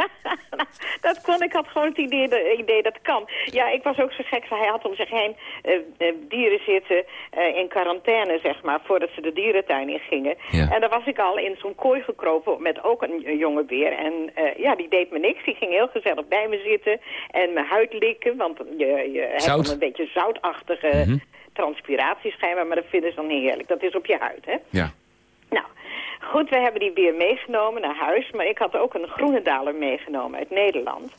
Speaker 3: *laughs*
Speaker 9: dat kon, ik had gewoon het idee, de, idee dat kan. Ja, ik was ook zo gek, hij had om zich heen eh, eh, dieren zitten eh, in quarantaine, zeg maar, voordat ze de dierentuin in gingen.
Speaker 3: Ja.
Speaker 9: En daar was ik al in zo'n kooi gekropen met ook een, een jonge beer. En ja, die deed me niks. Die ging heel gezellig bij me zitten en mijn huid likken, want je, je hebt
Speaker 3: Zout.
Speaker 9: een beetje zoutachtige
Speaker 3: Mhm.
Speaker 9: transpiratie schijnbaar, maar dat vinden ze dan heerlijk. Dat is op je huid, hè?
Speaker 3: Ja.
Speaker 9: Nou, goed, we hebben die beer meegenomen naar huis. Maar ik had ook een groenendaler meegenomen uit Nederland.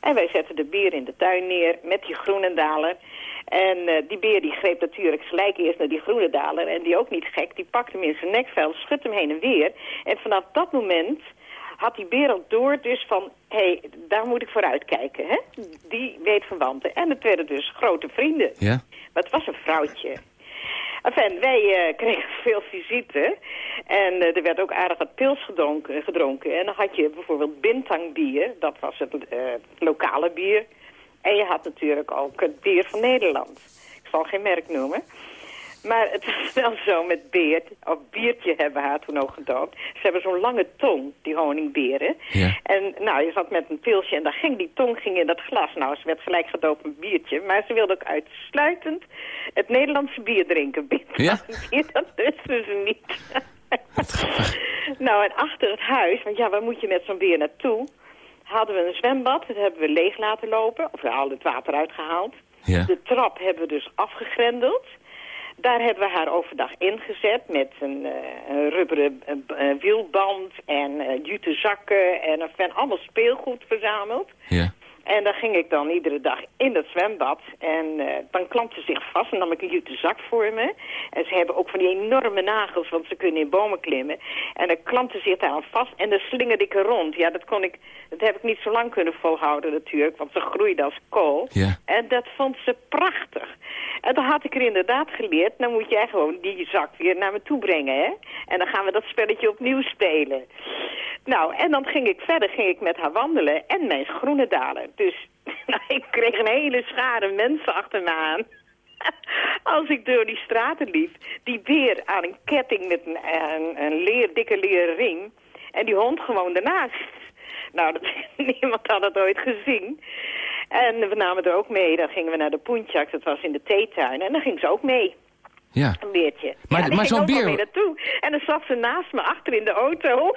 Speaker 9: En wij zetten de beer in de tuin neer met die groenendaler. En eh, die beer die greep natuurlijk gelijk eerst naar die groenendaler. En die ook niet gek, die pakte hem in zijn nekvel, schudde hem heen en weer. En vanaf dat moment had die beer al door dus van... hé, hey, daar moet ik voor uitkijken, hè? Die weet verwanten. En het werden dus grote vrienden.
Speaker 3: Ja?
Speaker 9: Maar het was een vrouwtje. Enfin, wij eh, *laughs* kregen veel visite. En eh, er werd ook aardig wat pils gedronken, gedronken. En dan had je bijvoorbeeld bintangbier. Dat was het eh, lokale bier. En je had natuurlijk ook het bier van Nederland. Ik zal geen merk noemen. Maar het was wel zo met Beert, of Biertje hebben we haar toen ook gedoopt. Ze hebben zo'n lange tong, die honingberen.
Speaker 3: Ja.
Speaker 9: En nou, je zat met een pilsje en dan ging die tong ging in dat glas. Nou, ze werd gelijk gedoopt met biertje. Maar ze wilde ook uitsluitend het Nederlandse bier drinken.
Speaker 3: Ja?
Speaker 9: Dat wisten ze niet. nou, en achter het huis, want ja, waar moet je met zo'n beer naartoe? Hadden we een zwembad, dat hebben we leeg laten lopen. Of we hadden het water uitgehaald.
Speaker 3: Ja.
Speaker 9: De trap hebben we dus afgegrendeld. Daar hebben we haar overdag ingezet met een, een rubberen eh, eh, wielband en jute zakken en een allemaal speelgoed verzameld.
Speaker 3: Ja.
Speaker 9: En daar ging ik dan iedere dag in dat zwembad. En eh, dan klampte ze zich vast en nam ik een jute zak voor me. En ze hebben ook van die enorme nagels, want ze kunnen in bomen klimmen. En dan klampte ze zich daar aan vast en dan slingerde ik er rond. Ja, dat, kon ik, dat heb ik niet zo lang kunnen volhouden natuurlijk, want ze groeide als kool.
Speaker 3: Ja.
Speaker 9: En dat vond ze prachtig. En dan had ik er inderdaad geleerd, dan moet jij gewoon die zak weer naar me toe brengen, hè. En dan gaan we dat spelletje opnieuw spelen. Nou, en dan ging ik verder, ging ik met haar wandelen en mijn schoenen dalen. Dus *laughs* nou, ik kreeg een hele schare mensen achter me aan. *laughs* Als ik door die straten liep, die beer aan een ketting met een, een, een leer, dikke leren ring. En die hond gewoon daarnaast. Nou, dat, *laughs* niemand had dat ooit gezien. En we namen er ook mee. Dan gingen we naar de Poentjak, dat was in de theetuin. En dan ging ze ook mee.
Speaker 3: Ja.
Speaker 9: Een beertje.
Speaker 3: Maar-
Speaker 9: ja,
Speaker 3: maar zo'n beer-
Speaker 9: mee naartoe. En dan zat ze naast me achter in de auto.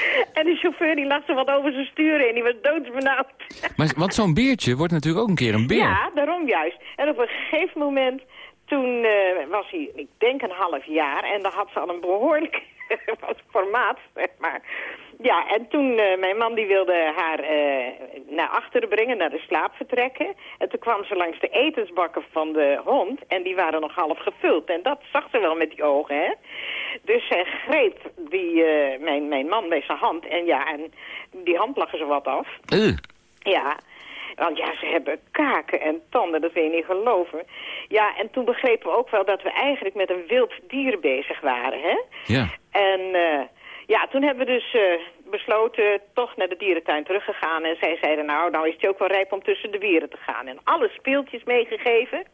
Speaker 9: *laughs* en de chauffeur die lag zo wat over zijn stuur en die was doodsbenauwd. *laughs*
Speaker 3: Maar, want zo'n beertje wordt natuurlijk ook een keer een beer.
Speaker 9: Ja, daarom juist. En op een gegeven moment, toen eh, was hij, ik denk een half jaar, en dan had ze al een behoorlijk *laughs* formaat, zeg maar. Ja, en toen, eh, mijn man die wilde haar eh, naar achteren brengen, naar de slaapvertrekken. En toen kwam ze langs de etensbakken van de hond en die waren nog half gevuld. En dat zag ze wel met die ogen, hè. Dus zij greep die, eh, mijn, mijn man bij zijn hand en ja, en die hand lag zo wat af. Ja, want ja, ze hebben kaken en tanden, dat wil je niet geloven. Ja, en toen begrepen we ook wel dat we eigenlijk met een wild dier bezig waren, hè?
Speaker 3: Ja.
Speaker 9: En eh, ja, toen hebben we dus eh, besloten toch naar de dierentuin teruggegaan. En zij zeiden, nou, nou is het ook wel rijp om tussen de beren te gaan. En alle speeltjes meegegeven.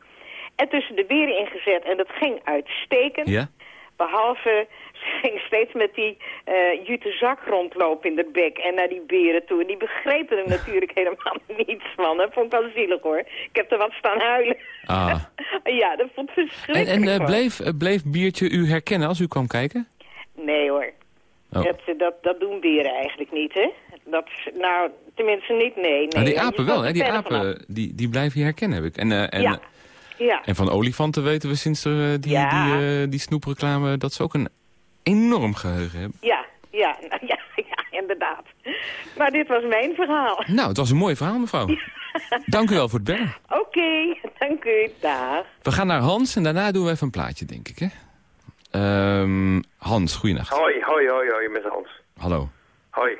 Speaker 9: En tussen de beren ingezet. En dat ging uitstekend.
Speaker 3: Ja.
Speaker 9: Behalve, *laughs* ze ging steeds met die eh jute zak rondlopen in de bek en naar die beren toe. En die begrepen er natuurlijk *laughs* helemaal niets van. Dat vond ik wel zielig hoor. Ik heb er wat staan huilen.
Speaker 3: Ah. *laughs*
Speaker 9: ja, dat vond ik
Speaker 3: En,
Speaker 9: verschrikkelijk.
Speaker 3: en eh, bleef, eh, bleef Biertje u herkennen als u kwam kijken?
Speaker 9: Nee hoor.
Speaker 3: Oh.
Speaker 9: Dat, dat, dat doen beren eigenlijk niet, hè? Dat, nou, tenminste niet, nee. nee.
Speaker 3: Nou, die apen wel, hè? Die apen die, die blijven je herkennen, heb ik. En, eh, en,
Speaker 9: Ja, ja.
Speaker 3: en van olifanten weten we sinds eh, die,
Speaker 9: Ja.
Speaker 3: die, eh, die snoepreklame... dat ze ook een enorm geheugen hebben.
Speaker 9: Ja, ja, nou, *laughs* ja, ja, inderdaad. Maar dit was mijn verhaal.
Speaker 3: Nou, het was een mooi verhaal, mevrouw. Dank u wel voor het bellen.
Speaker 9: Oké, dank u. Dag.
Speaker 3: We gaan naar Hans en daarna doen we even een plaatje, denk ik, hè? Ehm, Hans, goeienacht.
Speaker 10: Hoi, hoi, hoi, hoi, met Hans.
Speaker 3: Hallo.
Speaker 10: Hoi.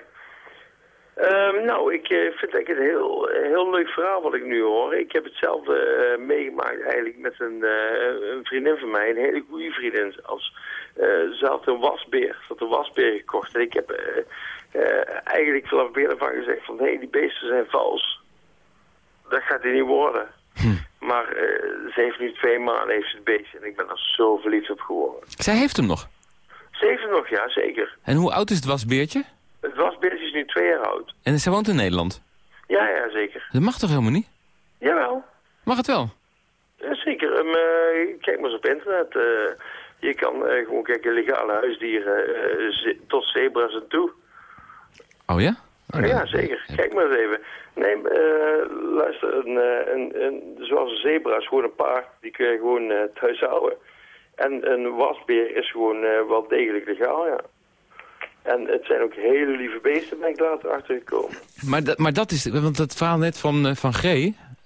Speaker 10: Ehm, nou, ik eh, vind het een heel, heel leuk verhaal wat ik nu hoor. Ik heb hetzelfde eh, meegemaakt eigenlijk met een, eh, een vriendin van mij, een hele goede vriendin. Als, ze had een wasbeer, ze had een wasbeer gekocht. En ik heb eigenlijk vanaf begin af aan gezegd van, hé, hey, die beesten zijn vals. Dat gaat hij niet worden. Maar eh, ze heeft nu twee maanden heeft ze het beestje en ik ben er zo verliefd op geworden.
Speaker 3: Zij heeft hem nog.
Speaker 10: Ze heeft hem nog, ja, zeker.
Speaker 3: En hoe oud is het wasbeertje?
Speaker 10: Het wasbeertje is nu twee jaar oud.
Speaker 3: En zij woont in Nederland.
Speaker 10: Ja, ja, zeker.
Speaker 3: Dat mag toch helemaal niet?
Speaker 10: Jawel,
Speaker 3: Mag het wel?
Speaker 10: ja, zeker. Um, eh, kijk maar eens op internet. eh, je kan gewoon kijken legale huisdieren ze- tot zebra's en toe.
Speaker 3: Oh ja? Oh,
Speaker 10: ja,
Speaker 3: dat-
Speaker 10: zeker. Kijk maar eens even. Nee, eh, luister, een, eh, een, een, zoals een zebra is gewoon een paard. Die kun je gewoon eh, thuis houden. En een wasbeer is gewoon wel degelijk legaal, ja. En het zijn ook hele lieve beesten, ben ik later achtergekomen.
Speaker 3: Maar, dat- maar dat is, want het verhaal net van, van G,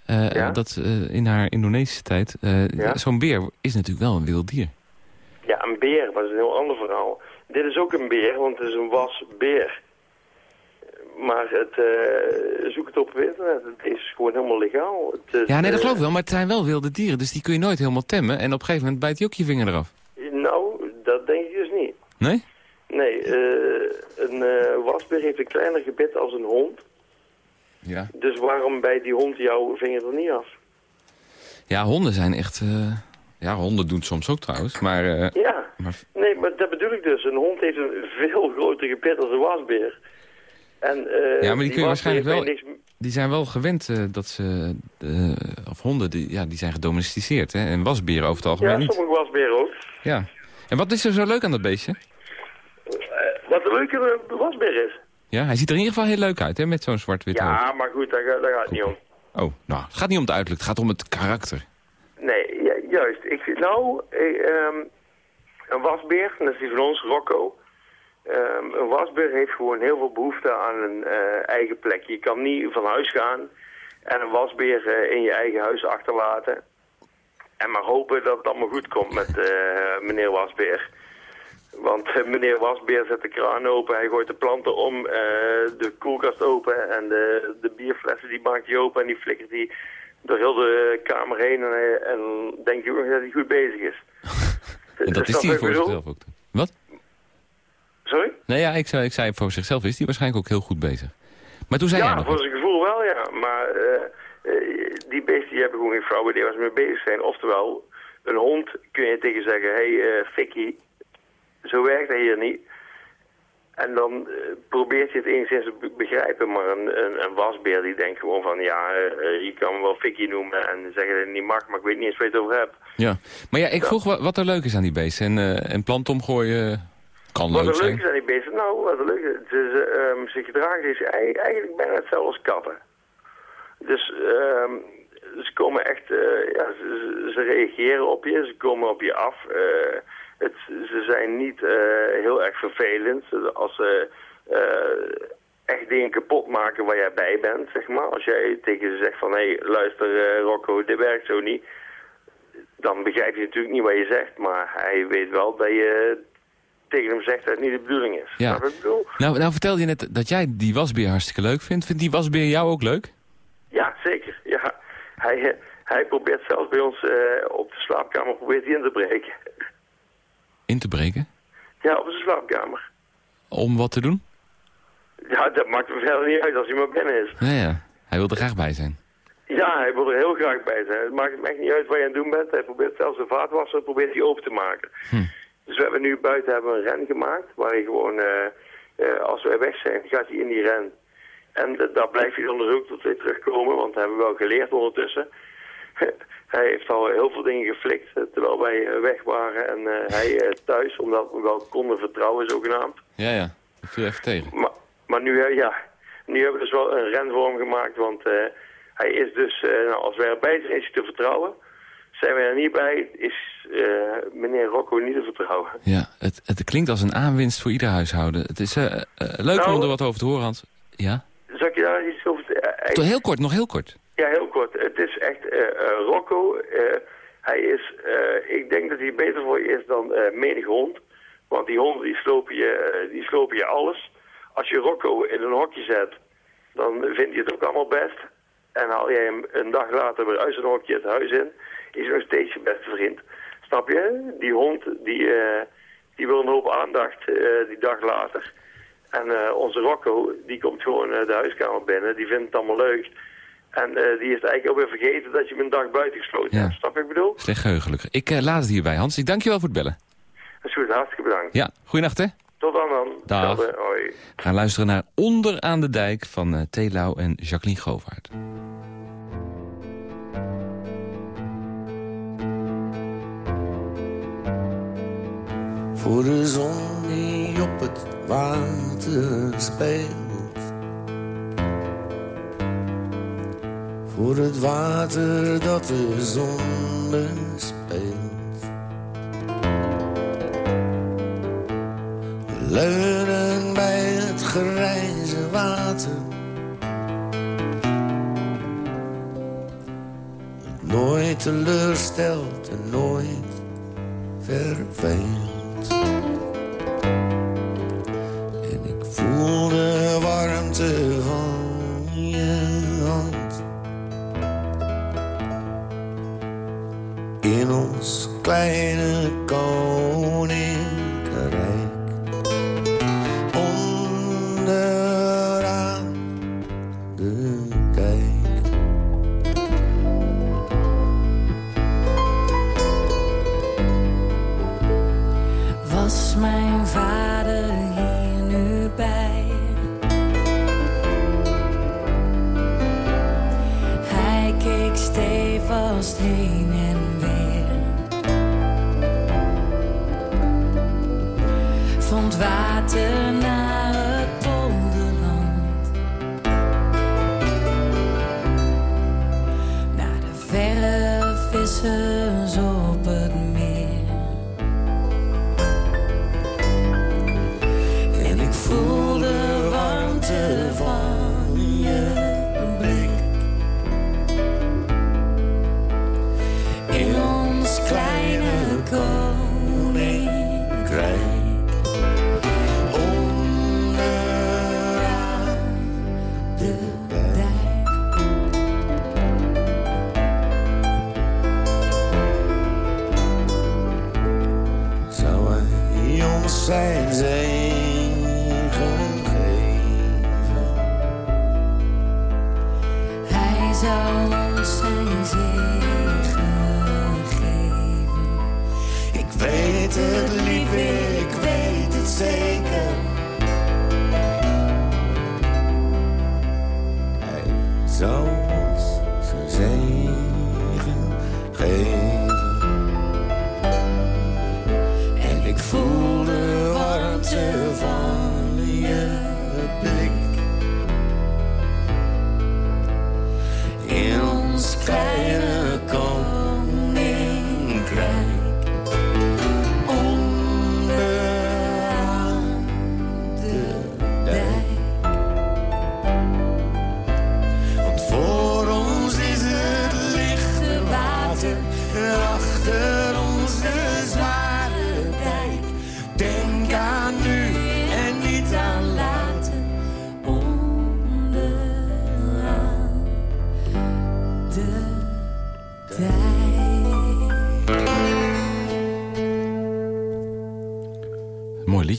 Speaker 10: Ja?
Speaker 3: dat in haar Indonesische tijd,
Speaker 10: Ja?
Speaker 3: zo'n beer is natuurlijk wel een wild dier.
Speaker 10: Ja, een beer, maar dat is een heel ander verhaal. Dit is ook een beer, want het is een wasbeer. Maar het, eh, zoek het op het internet. Het is gewoon helemaal legaal. Het
Speaker 3: Ja, nee, dat
Speaker 10: eh,
Speaker 3: geloof ik wel, maar het zijn wel wilde dieren, dus die kun je nooit helemaal temmen. En op een gegeven moment bijt hij ook je vinger eraf.
Speaker 10: Nou, dat denk ik dus niet.
Speaker 3: Nee?
Speaker 10: Nee, eh, een wasbeer heeft een kleiner gebit als een hond.
Speaker 3: Ja.
Speaker 10: Dus waarom bijt die hond jouw vinger er niet af?
Speaker 3: Ja, honden zijn echt... ja, honden doen het soms ook trouwens. Maar,
Speaker 10: Ja,
Speaker 3: maar
Speaker 10: nee, maar dat bedoel ik dus. Een hond heeft een veel groter gebit als een wasbeer. En, eh,
Speaker 3: ja, maar die kun je waarschijnlijk wel...
Speaker 10: wasbeer
Speaker 3: Die zijn wel gewend eh, dat ze... eh, of honden, die, ja, die zijn gedomesticeerd. Hè? En wasberen over het algemeen
Speaker 10: Ja,
Speaker 3: niet.
Speaker 10: sommige wasberen ook.
Speaker 3: Ja. En wat is er zo leuk aan dat beestje?
Speaker 10: Wat een leuke eh, wasbeer is.
Speaker 3: Ja, hij ziet er in ieder geval heel leuk uit, hè? Met zo'n zwart-wit hoofd.
Speaker 10: Ja, maar goed, daar, ga- daar gaat het niet om.
Speaker 3: Oh, nou, het gaat niet om het uiterlijk. Het gaat om het karakter.
Speaker 10: Nee, ja, juist. Ik nou, eh, ehm, een wasbeer, dat is die van ons, Rocco. Ehm, een wasbeer heeft gewoon heel veel behoefte aan een eh, eigen plek. Je kan niet van huis gaan en een wasbeer eh, in je eigen huis achterlaten. En maar hopen dat het allemaal goed komt met eh, meneer Wasbeer. Want meneer Wasbeer zet de kraan open, hij gooit de planten om, de koelkast open en de, de bierflessen die maakt hij open en die flikkert hij door heel de kamer heen en, en denkt hij ook dat hij goed bezig is. *laughs*
Speaker 3: En dat is hij
Speaker 10: je
Speaker 3: voor zichzelf ook.
Speaker 10: Sorry?
Speaker 3: Nee, ja, ik zei, ik zei voor zichzelf is hij waarschijnlijk ook heel goed bezig. Maar toen zei
Speaker 10: ja,
Speaker 3: jij nog
Speaker 10: voor zijn gevoel wel, ja. Maar eh, eh, die beesten die hebben gewoon geen flauw idee waar ze mee bezig zijn. Oftewel, een hond kun je tegen zeggen, hé hey, eh, Fikkie, zo werkt dat hier niet. En dan eh, probeert je het enigszins te be- begrijpen, maar een, een, een wasbeer die denkt gewoon van, ja, eh, eh, je kan me wel Fikkie noemen en zeggen dat het niet mag, maar ik weet niet eens waar je het over hebt.
Speaker 3: Ja. Maar ja, ik vroeg wat, wat er leuk is aan die beesten. En, eh en plant omgooien kan
Speaker 10: Wat
Speaker 3: leuk
Speaker 10: er leuk
Speaker 3: zijn.
Speaker 10: is aan die beesten, nou, wat leuk is, ze, ehm, ze gedragen zich ei- eigenlijk bijna hetzelfde als katten. Dus ehm, ze komen echt, eh, ja, ze, reageren op je, ze komen op je af. eh, het, ze zijn niet eh, heel erg vervelend als ze echt dingen kapot maken waar jij bij bent, zeg maar. Als jij tegen ze zegt van, hé, hey, luister Rocco, dit werkt zo niet. Dan begrijpt hij natuurlijk niet wat je zegt, maar hij weet wel dat je tegen hem zegt dat het niet de bedoeling is.
Speaker 3: Ja.
Speaker 10: Bedoel?
Speaker 3: Nou, nou vertelde je net dat jij die wasbeer hartstikke leuk vindt. Vindt die wasbeer jou ook leuk?
Speaker 10: Ja, zeker. Ja. Hij, eh, hij probeert zelfs bij ons eh, op de slaapkamer probeert hij in te breken.
Speaker 3: In te breken?
Speaker 10: Ja, op de slaapkamer.
Speaker 3: Om wat te doen?
Speaker 10: Ja, dat maakt hem verder niet uit als hij maar binnen is.
Speaker 3: Ja, ja. Hij wil er graag bij zijn.
Speaker 10: Ja, hij wil er heel graag bij zijn. Het maakt hem echt niet uit wat je aan het doen bent. Hij probeert zelfs de vaatwasser probeert hij open te maken.
Speaker 3: Hm.
Speaker 10: Dus we hebben nu buiten hebben een ren gemaakt. Waar hij gewoon, eh, eh, als wij weg zijn, gaat hij in die ren. En daar blijft hij ook tot wij terugkomen. Want dat hebben we wel geleerd ondertussen. *laughs* hij heeft al heel veel dingen geflikt eh, terwijl wij weg waren. En hij thuis, omdat we wel konden vertrouwen zogenaamd.
Speaker 3: Ja, ja. Dat viel even tegen.
Speaker 10: Maar, maar nu, ja, nu hebben we dus wel een ren voor hem gemaakt, want hij is dus, nou, als wij erbij zijn, is hij te vertrouwen. Zijn wij er niet bij, is eh, meneer Rocco niet te vertrouwen.
Speaker 3: Ja, het, het klinkt als een aanwinst voor ieder huishouden. Het is eh, eh, leuk
Speaker 10: Nou-
Speaker 3: om er wat over te horen, Hans. Ja?
Speaker 10: Zal ik je daar iets over... te-
Speaker 3: Toch heel kort, nog heel kort.
Speaker 10: Ja, heel kort. Het is echt Rocco. hij is, ik denk dat hij beter voor je is dan menig hond. Want die honden die slopen, je, die slopen je alles. Als je Rocco in een hokje zet, dan vindt hij het ook allemaal best. En haal jij hem een dag later weer uit zijn hokje het huis in, is nog steeds je beste vriend. Snap je? Die hond, die, eh, die wil een hoop aandacht eh, die dag later. En eh, onze Rocco, die komt gewoon de huiskamer binnen, die vindt het allemaal leuk. En die is eigenlijk alweer vergeten dat je hem een dag buiten gesloten
Speaker 3: Ja.
Speaker 10: hebt. Snap je wat ik bedoel?
Speaker 3: Slecht geheugen, gelukkig. Ik laat het hierbij, Hans. Ik dank je wel voor het bellen.
Speaker 10: Dat is goed, hartstikke bedankt.
Speaker 3: Ja, goeienacht hè.
Speaker 10: Tot dan dan.
Speaker 3: Dag.
Speaker 10: Hoi.
Speaker 3: Gaan luisteren naar Onder aan de Dijk van eh Telau en Jacqueline Govaert.
Speaker 11: Voor de zon die op het water speelt. Voor het water dat de zon bespeelt. We leunen bij het grijze water. Nooit teleurstelt en nooit verveelt. Ons
Speaker 12: ons
Speaker 11: zijn zegen geven. Ik weet het lief, ik weet het zeker. Hij zou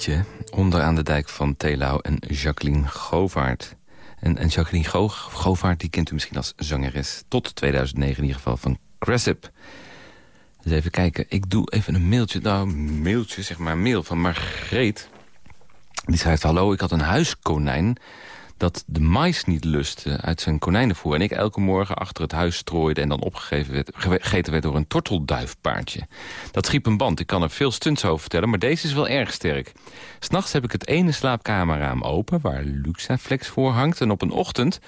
Speaker 3: liedje, hè? Onderaan de dijk van Telau en Jacqueline Govaert. En, en Jacqueline Go Govaert die kent u misschien als zangeres... tot 2009 in ieder geval van Cressip. Dus even kijken, ik doe even een mailtje. Nou, mailtje, zeg maar, mail van Margreet. Die schrijft, hallo, ik had een huiskonijn dat de mais niet lustte uit zijn konijnenvoer... en ik elke morgen achter het huis strooide... en dan opgegeten werd, gegeten werd door een tortelduifpaardje. Dat schiep een band. Ik kan er veel stunts over vertellen, maar deze is wel erg sterk. S'nachts heb ik het ene slaapkamerraam open... waar Luxaflex voor hangt. En op een ochtend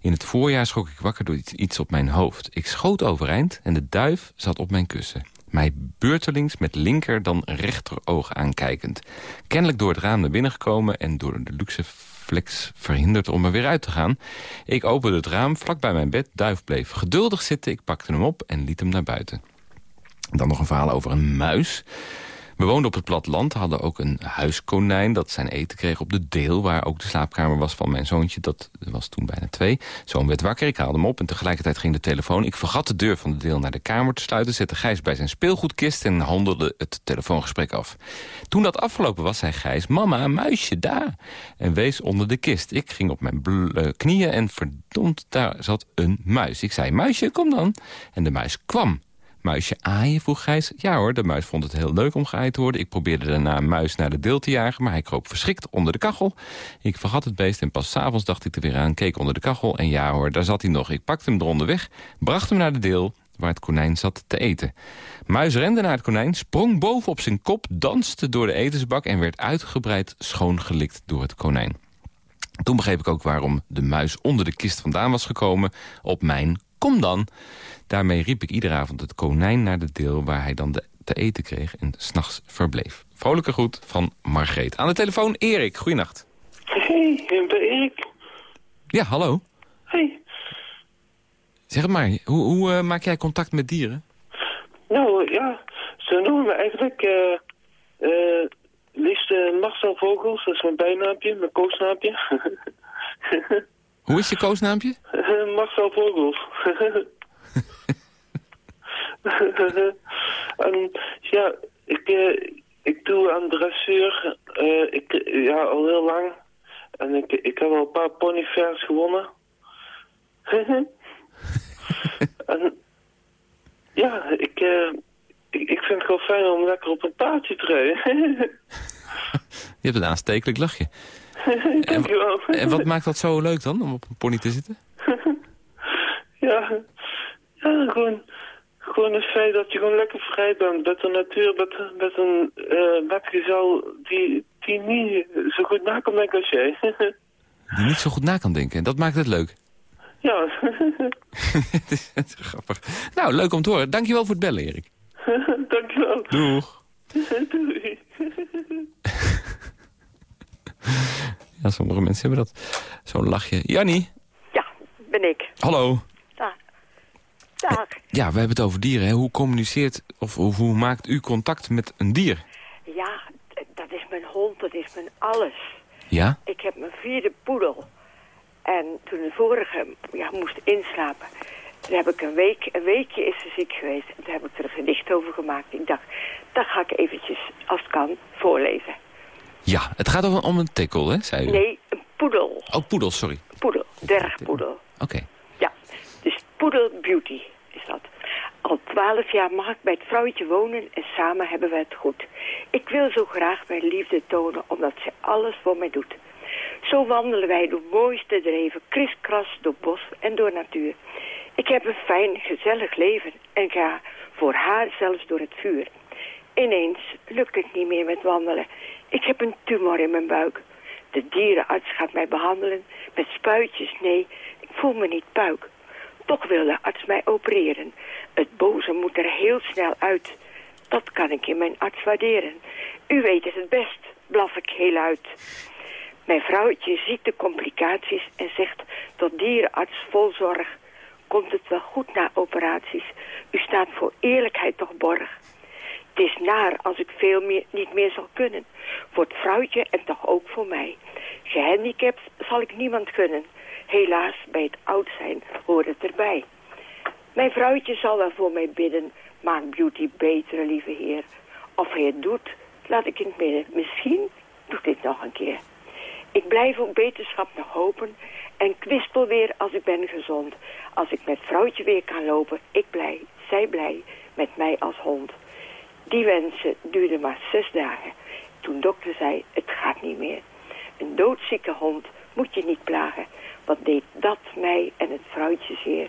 Speaker 3: in het voorjaar schrok ik wakker door iets op mijn hoofd. Ik schoot overeind en de duif zat op mijn kussen. Mij beurtelings met linker dan rechteroog aankijkend. Kennelijk door het raam naar binnen gekomen... en door de luxe flex verhinderd om er weer uit te gaan. Ik opende het raam vlak bij mijn bed. Duif bleef geduldig zitten. Ik pakte hem op en liet hem naar buiten. Dan nog een verhaal over een muis. We woonden op het platteland, hadden ook een huiskonijn... dat zijn eten kreeg op de deel, waar ook de slaapkamer was van mijn zoontje. Dat was toen bijna twee. Zoon werd wakker, ik haalde hem op en tegelijkertijd ging de telefoon. Ik vergat de deur van de deel naar de kamer te sluiten... zette Gijs bij zijn speelgoedkist en handelde het telefoongesprek af. Toen dat afgelopen was, zei Gijs... Mama, muisje daar! En wees onder de kist. Ik ging op mijn uh, knieën en verdomd, daar zat een muis. Ik zei, muisje, kom dan. En de muis kwam. Muisje aaien, vroeg Gijs. Ja hoor, de muis vond het heel leuk om geaaid te worden. Ik probeerde daarna muis naar de deel te jagen... maar hij kroop verschrikt onder de kachel. Ik vergat het beest en pas s'avonds dacht ik er weer aan... keek onder de kachel en ja hoor, daar zat hij nog. Ik pakte hem eronder weg, bracht hem naar de deel... waar het konijn zat te eten. Muis rende naar het konijn, sprong boven op zijn kop... danste door de etensbak en werd uitgebreid schoongelikt door het konijn. Toen begreep ik ook waarom de muis onder de kist vandaan was gekomen... op mijn kom dan... Daarmee riep ik iedere avond het konijn naar de deel... waar hij dan de, te eten kreeg en s'nachts verbleef. Vrolijke groet van Margreet. Aan de telefoon Erik, goeienacht.
Speaker 13: Hey, ik ben Erik.
Speaker 3: Ja, hallo.
Speaker 13: Hey.
Speaker 3: Zeg het maar, hoe, hoe uh, maak jij contact met dieren?
Speaker 13: Nou, ja, ze noemen me eigenlijk... Uh, uh, liefst Marcel Vogels, dat is mijn bijnaampje, mijn koosnaampje. *laughs*
Speaker 3: hoe is je koosnaampje?
Speaker 13: Marcel Vogels. *laughs* *laughs* en, ja, ik, uh, ik doe aan dressuur. Uh, ik, ja, al heel lang. En ik, ik heb al een paar ponyfairs gewonnen. *laughs* en, ja, ik, uh, ik, ik vind het gewoon fijn om lekker op een paardje te rijden. *laughs*
Speaker 3: Je hebt een aanstekelijk lachje.
Speaker 13: Dankjewel.
Speaker 3: En, en wat maakt dat zo leuk dan, om op een pony te zitten?
Speaker 13: ja, Ja, gewoon, gewoon het feit dat je gewoon lekker vrij bent met de natuur, met, met een uh, metgezel die, die niet zo goed na kan denken als jij. *laughs*
Speaker 3: die niet zo goed na kan denken. Dat maakt het leuk.
Speaker 13: Ja. *laughs*
Speaker 3: het, is, het is grappig. Nou, leuk om te horen. Dankjewel voor het bellen, Erik. *laughs*
Speaker 13: Dankjewel.
Speaker 3: Doeg.
Speaker 13: Doei.
Speaker 3: ja, sommige mensen hebben dat. Zo'n lachje. Jannie?
Speaker 14: Ja, ben ik.
Speaker 3: Hallo.
Speaker 14: Dag. Dag.
Speaker 3: Ja, we hebben het over dieren. Hè? Hoe communiceert of hoe maakt u contact met een dier?
Speaker 14: Ja, dat is mijn hond, dat is mijn alles.
Speaker 3: Ja?
Speaker 14: Ik heb mijn vierde poedel. En toen de vorige ja, moest inslapen, toen heb ik een week, een weekje is ze ziek geweest. En toen heb ik er een gedicht over gemaakt. Ik dacht, dat ga ik eventjes, als het kan, voorlezen.
Speaker 3: Ja, het gaat over, om een tikkel, hè, zei u?
Speaker 14: Nee, een poedel.
Speaker 3: Oh, poedel, sorry.
Speaker 14: Poedel, dwergpoedel.
Speaker 3: Oké.
Speaker 14: Ja, dus poedel beauty. Al twaalf jaar mag ik bij het vrouwtje wonen en samen hebben we het goed. Ik wil zo graag mijn liefde tonen, omdat ze alles voor mij doet. Zo wandelen wij door mooiste dreven, kriskras door bos en door natuur. Ik heb een fijn, gezellig leven en ga voor haar zelfs door het vuur. Ineens lukt het niet meer met wandelen. Ik heb een tumor in mijn buik. De dierenarts gaat mij behandelen met spuitjes. Nee, ik voel me niet puik. Toch wil de arts mij opereren. Het boze moet er heel snel uit. Dat kan ik in mijn arts waarderen. U weet het het best, blaf ik heel uit. Mijn vrouwtje ziet de complicaties en zegt tot dierenarts vol zorg. Komt het wel goed na operaties? U staat voor eerlijkheid toch borg. Het is naar als ik veel meer, niet meer zal kunnen. Voor het vrouwtje en toch ook voor mij. Gehandicapt zal ik niemand kunnen. Helaas, bij het oud zijn hoort het erbij. Mijn vrouwtje zal wel voor mij bidden. Maak beauty beter, lieve heer. Of hij het doet, laat ik in het midden. Misschien doet dit nog een keer. Ik blijf op beterschap nog hopen en kwispel weer als ik ben gezond. Als ik met vrouwtje weer kan lopen, ik blij, zij blij, met mij als hond. Die wensen duurden maar zes dagen. Toen dokter zei, het gaat niet meer. Een doodzieke hond moet je niet plagen. Wat deed dat mij en het vrouwtje zeer.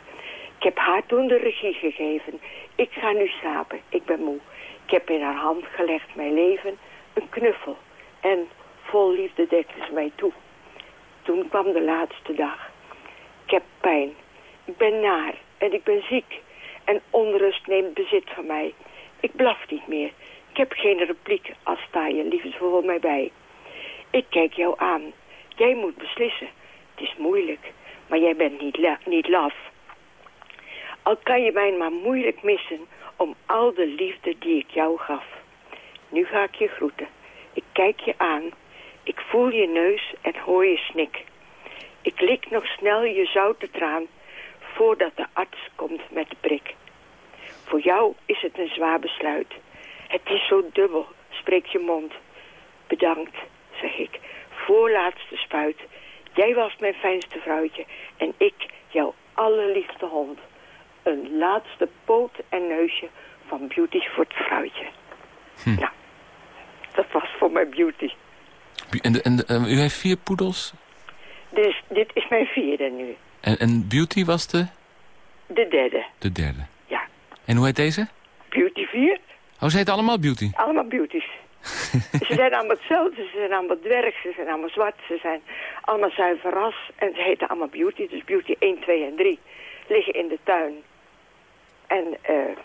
Speaker 14: Ik heb haar toen de regie gegeven. Ik ga nu slapen, ik ben moe. Ik heb in haar hand gelegd mijn leven, een knuffel. En vol liefde dekte ze mij toe. Toen kwam de laatste dag. Ik heb pijn. Ik ben naar en ik ben ziek. En onrust neemt bezit van mij. Ik blaf niet meer. Ik heb geen repliek, als sta je liefdevol mij bij. Ik kijk jou aan. Jij moet beslissen. Het is moeilijk, maar jij bent niet, niet laf. Al kan je mij maar moeilijk missen om al de liefde die ik jou gaf. Nu ga ik je groeten. Ik kijk je aan. Ik voel je neus en hoor je snik. Ik lik nog snel je zoute traan voordat de arts komt met de prik. Voor jou is het een zwaar besluit. Het is zo dubbel, spreekt je mond. Bedankt, zeg ik. Voorlaatste spuit. Jij was mijn fijnste vrouwtje en ik jouw allerliefste hond. Een laatste poot en neusje van Beauty voor het vrouwtje. Hm. Nou, dat was voor mijn Beauty.
Speaker 3: En, en uh, u heeft vier poedels?
Speaker 14: Dus dit is mijn vierde nu.
Speaker 3: En, en Beauty was de?
Speaker 14: De derde.
Speaker 3: De derde.
Speaker 14: Ja.
Speaker 3: En hoe heet deze?
Speaker 14: Beauty 4.
Speaker 3: Oh, ze heet allemaal Beauty?
Speaker 14: Allemaal Beauties. Ze zijn allemaal hetzelfde, ze zijn allemaal dwerg, ze zijn allemaal zwart, ze zijn allemaal zuiver ras. En ze heten allemaal Beauty, dus Beauty 1, 2 en 3 liggen in de tuin. En uh,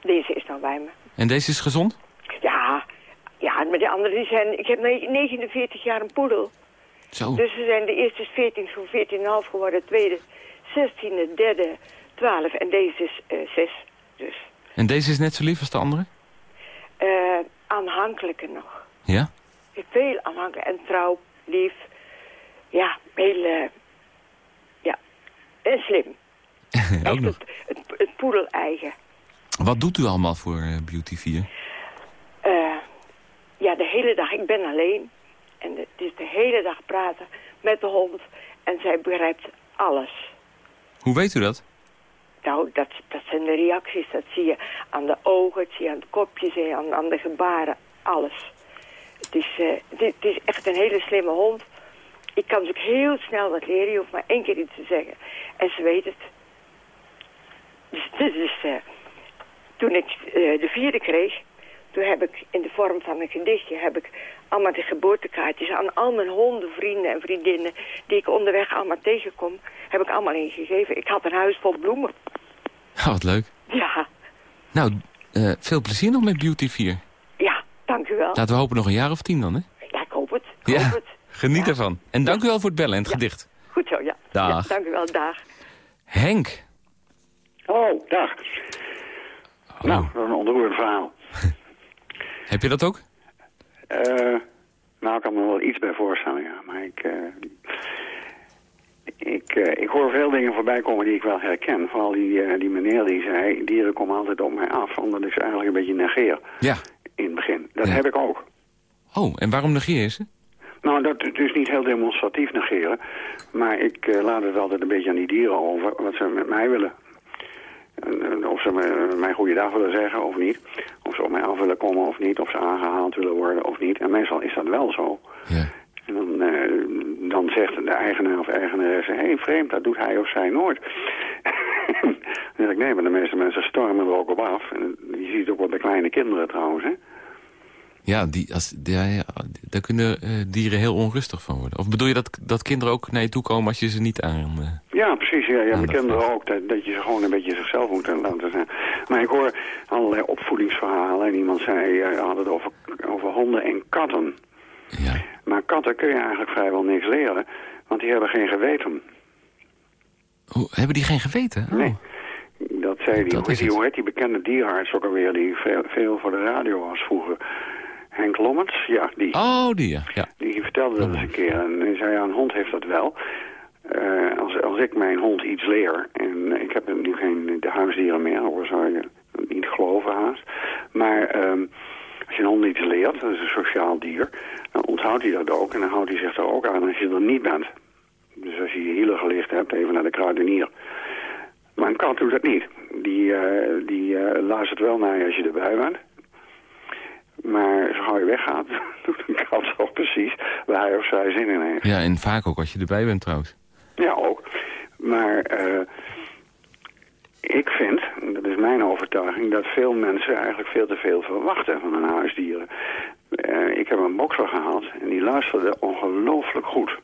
Speaker 14: deze is dan bij me.
Speaker 3: En deze is gezond?
Speaker 14: Ja, ja, maar de andere die zijn... Ik heb 49 jaar een poedel.
Speaker 3: Zo.
Speaker 14: Dus ze zijn de eerste is 14, zo'n 14,5 geworden. De tweede 16, de derde 12 en deze is uh, 6. Dus.
Speaker 3: En deze is net zo lief als de andere?
Speaker 14: Uh, aanhankelijker nog.
Speaker 3: Ja?
Speaker 14: Veel aanhankelijker en trouw, lief. Ja, heel... Uh, ja, en slim. *laughs*
Speaker 3: Ook nog.
Speaker 14: Het, het, het poedel-eigen.
Speaker 3: Wat doet u allemaal voor uh, Beauty 4?
Speaker 14: ja, de hele dag. Ik ben alleen. En het is de hele dag praten met de hond. En zij begrijpt alles.
Speaker 3: Hoe weet u dat?
Speaker 14: Nou, dat, dat zijn de reacties. Dat zie je aan de ogen, dat zie je aan het kopje, zie je aan, de gebaren. Alles. Het is, het, het, is echt een hele slimme hond. Ik kan dus ook heel snel wat leren. Je hoeft maar één keer iets te zeggen. En ze weet het. Dus, dus, dus eh, toen ik eh, de vierde kreeg, toen heb ik in de vorm van een gedichtje... heb ik allemaal de geboortekaartjes aan al mijn honden, vrienden en vriendinnen... die ik onderweg allemaal tegenkom, heb ik allemaal ingegeven. Ik had een huis vol bloemen.
Speaker 3: Oh, wat leuk.
Speaker 14: Ja,
Speaker 3: Nou, eh, veel plezier nog met Beauty 4.
Speaker 14: ja, dank u wel.
Speaker 3: Laten we hopen nog een jaar of tien dan, hè?
Speaker 14: Ja, ik hoop het. Ik
Speaker 3: Ja,
Speaker 14: hoop het.
Speaker 3: geniet ervan. En dank u wel voor het bellen en het gedicht.
Speaker 14: Goed zo, ja.
Speaker 3: Dag.
Speaker 14: Ja, dank u wel, dag.
Speaker 3: Henk.
Speaker 15: Oh, dag. Nou, dat is een ontroerend verhaal. *laughs*
Speaker 3: Heb je dat ook?
Speaker 15: Eh, nou, ik kan me wel iets bij voorstellen, ja. Maar ik, eh, ik, eh, ik hoor veel dingen voorbij komen die ik wel herken. Vooral die, die meneer die zei, dieren komen altijd op mij af. Omdat ik ze eigenlijk een beetje negeer
Speaker 3: Ja.
Speaker 15: in het begin. Dat heb ik ook.
Speaker 3: Oh, en waarom negeer je ze?
Speaker 15: Nou, dat is dus niet heel demonstratief negeren. Maar ik laat het altijd een beetje aan die dieren over, wat ze met mij willen. Of ze me, mij goeiedag willen zeggen of niet. Of ze op mij af willen komen of niet. Of ze aangehaald willen worden of niet. En meestal is dat wel zo.
Speaker 3: Ja.
Speaker 15: En dan, eh, dan zegt de eigenaar of eigenaresse... hé, hey, vreemd, dat doet hij of zij nooit. *laughs* dan zeg ik, nee, maar de meeste mensen stormen er ook op af. En je ziet het ook wel bij kleine kinderen trouwens, hè.
Speaker 3: Ja, die, als, ja, ja, daar kunnen eh, dieren heel onrustig van worden. Of bedoel je dat, dat kinderen ook naar je toe komen als je ze niet aan... eh,
Speaker 15: Ja, precies. Ja, ja, kinderen ook. Dat, dat je ze gewoon een beetje zichzelf moet laten zijn. Maar ik hoor allerlei opvoedingsverhalen. En iemand zei, eh, had het over, over honden en katten.
Speaker 3: Ja.
Speaker 15: Maar katten kun je eigenlijk vrijwel niks leren. Want die hebben geen geweten.
Speaker 3: Hoe, hebben die geen geweten? Oh.
Speaker 15: Nee. Dat zei die,
Speaker 3: Dat
Speaker 15: hoe, die, hoe heet die bekende dierenarts ook alweer, die veel, veel voor de radio was vroeger. Henk Lommens, ja, die.
Speaker 3: Oh, die ja. ja.
Speaker 15: Die vertelde dat eens een keer. En hij zei, ja, een hond heeft dat wel. Eh, als, als ik mijn hond iets leer, en ik heb nu geen de huisdieren meer, hoor, zou je niet geloven haast. Maar ehm, als je een hond iets leert, dat is een sociaal dier, dan onthoudt hij dat ook. En dan houdt hij zich er ook aan als je er niet bent. Dus als je je hielen gelicht hebt, even naar de kruidenier. Maar een kat doet dat niet. Die, eh, die eh, luistert wel naar je als je erbij bent. Maar zo gauw je weggaat, *laughs* doet een kat ook precies waar hij of zij zin in heeft.
Speaker 3: Ja, en vaak ook als je erbij bent trouwens.
Speaker 15: Ja, ook. Maar eh, ik vind, dat is mijn overtuiging, dat veel mensen eigenlijk veel te veel verwachten van hun huisdieren. Eh, ik heb een bokser gehad en die luisterde ongelooflijk goed.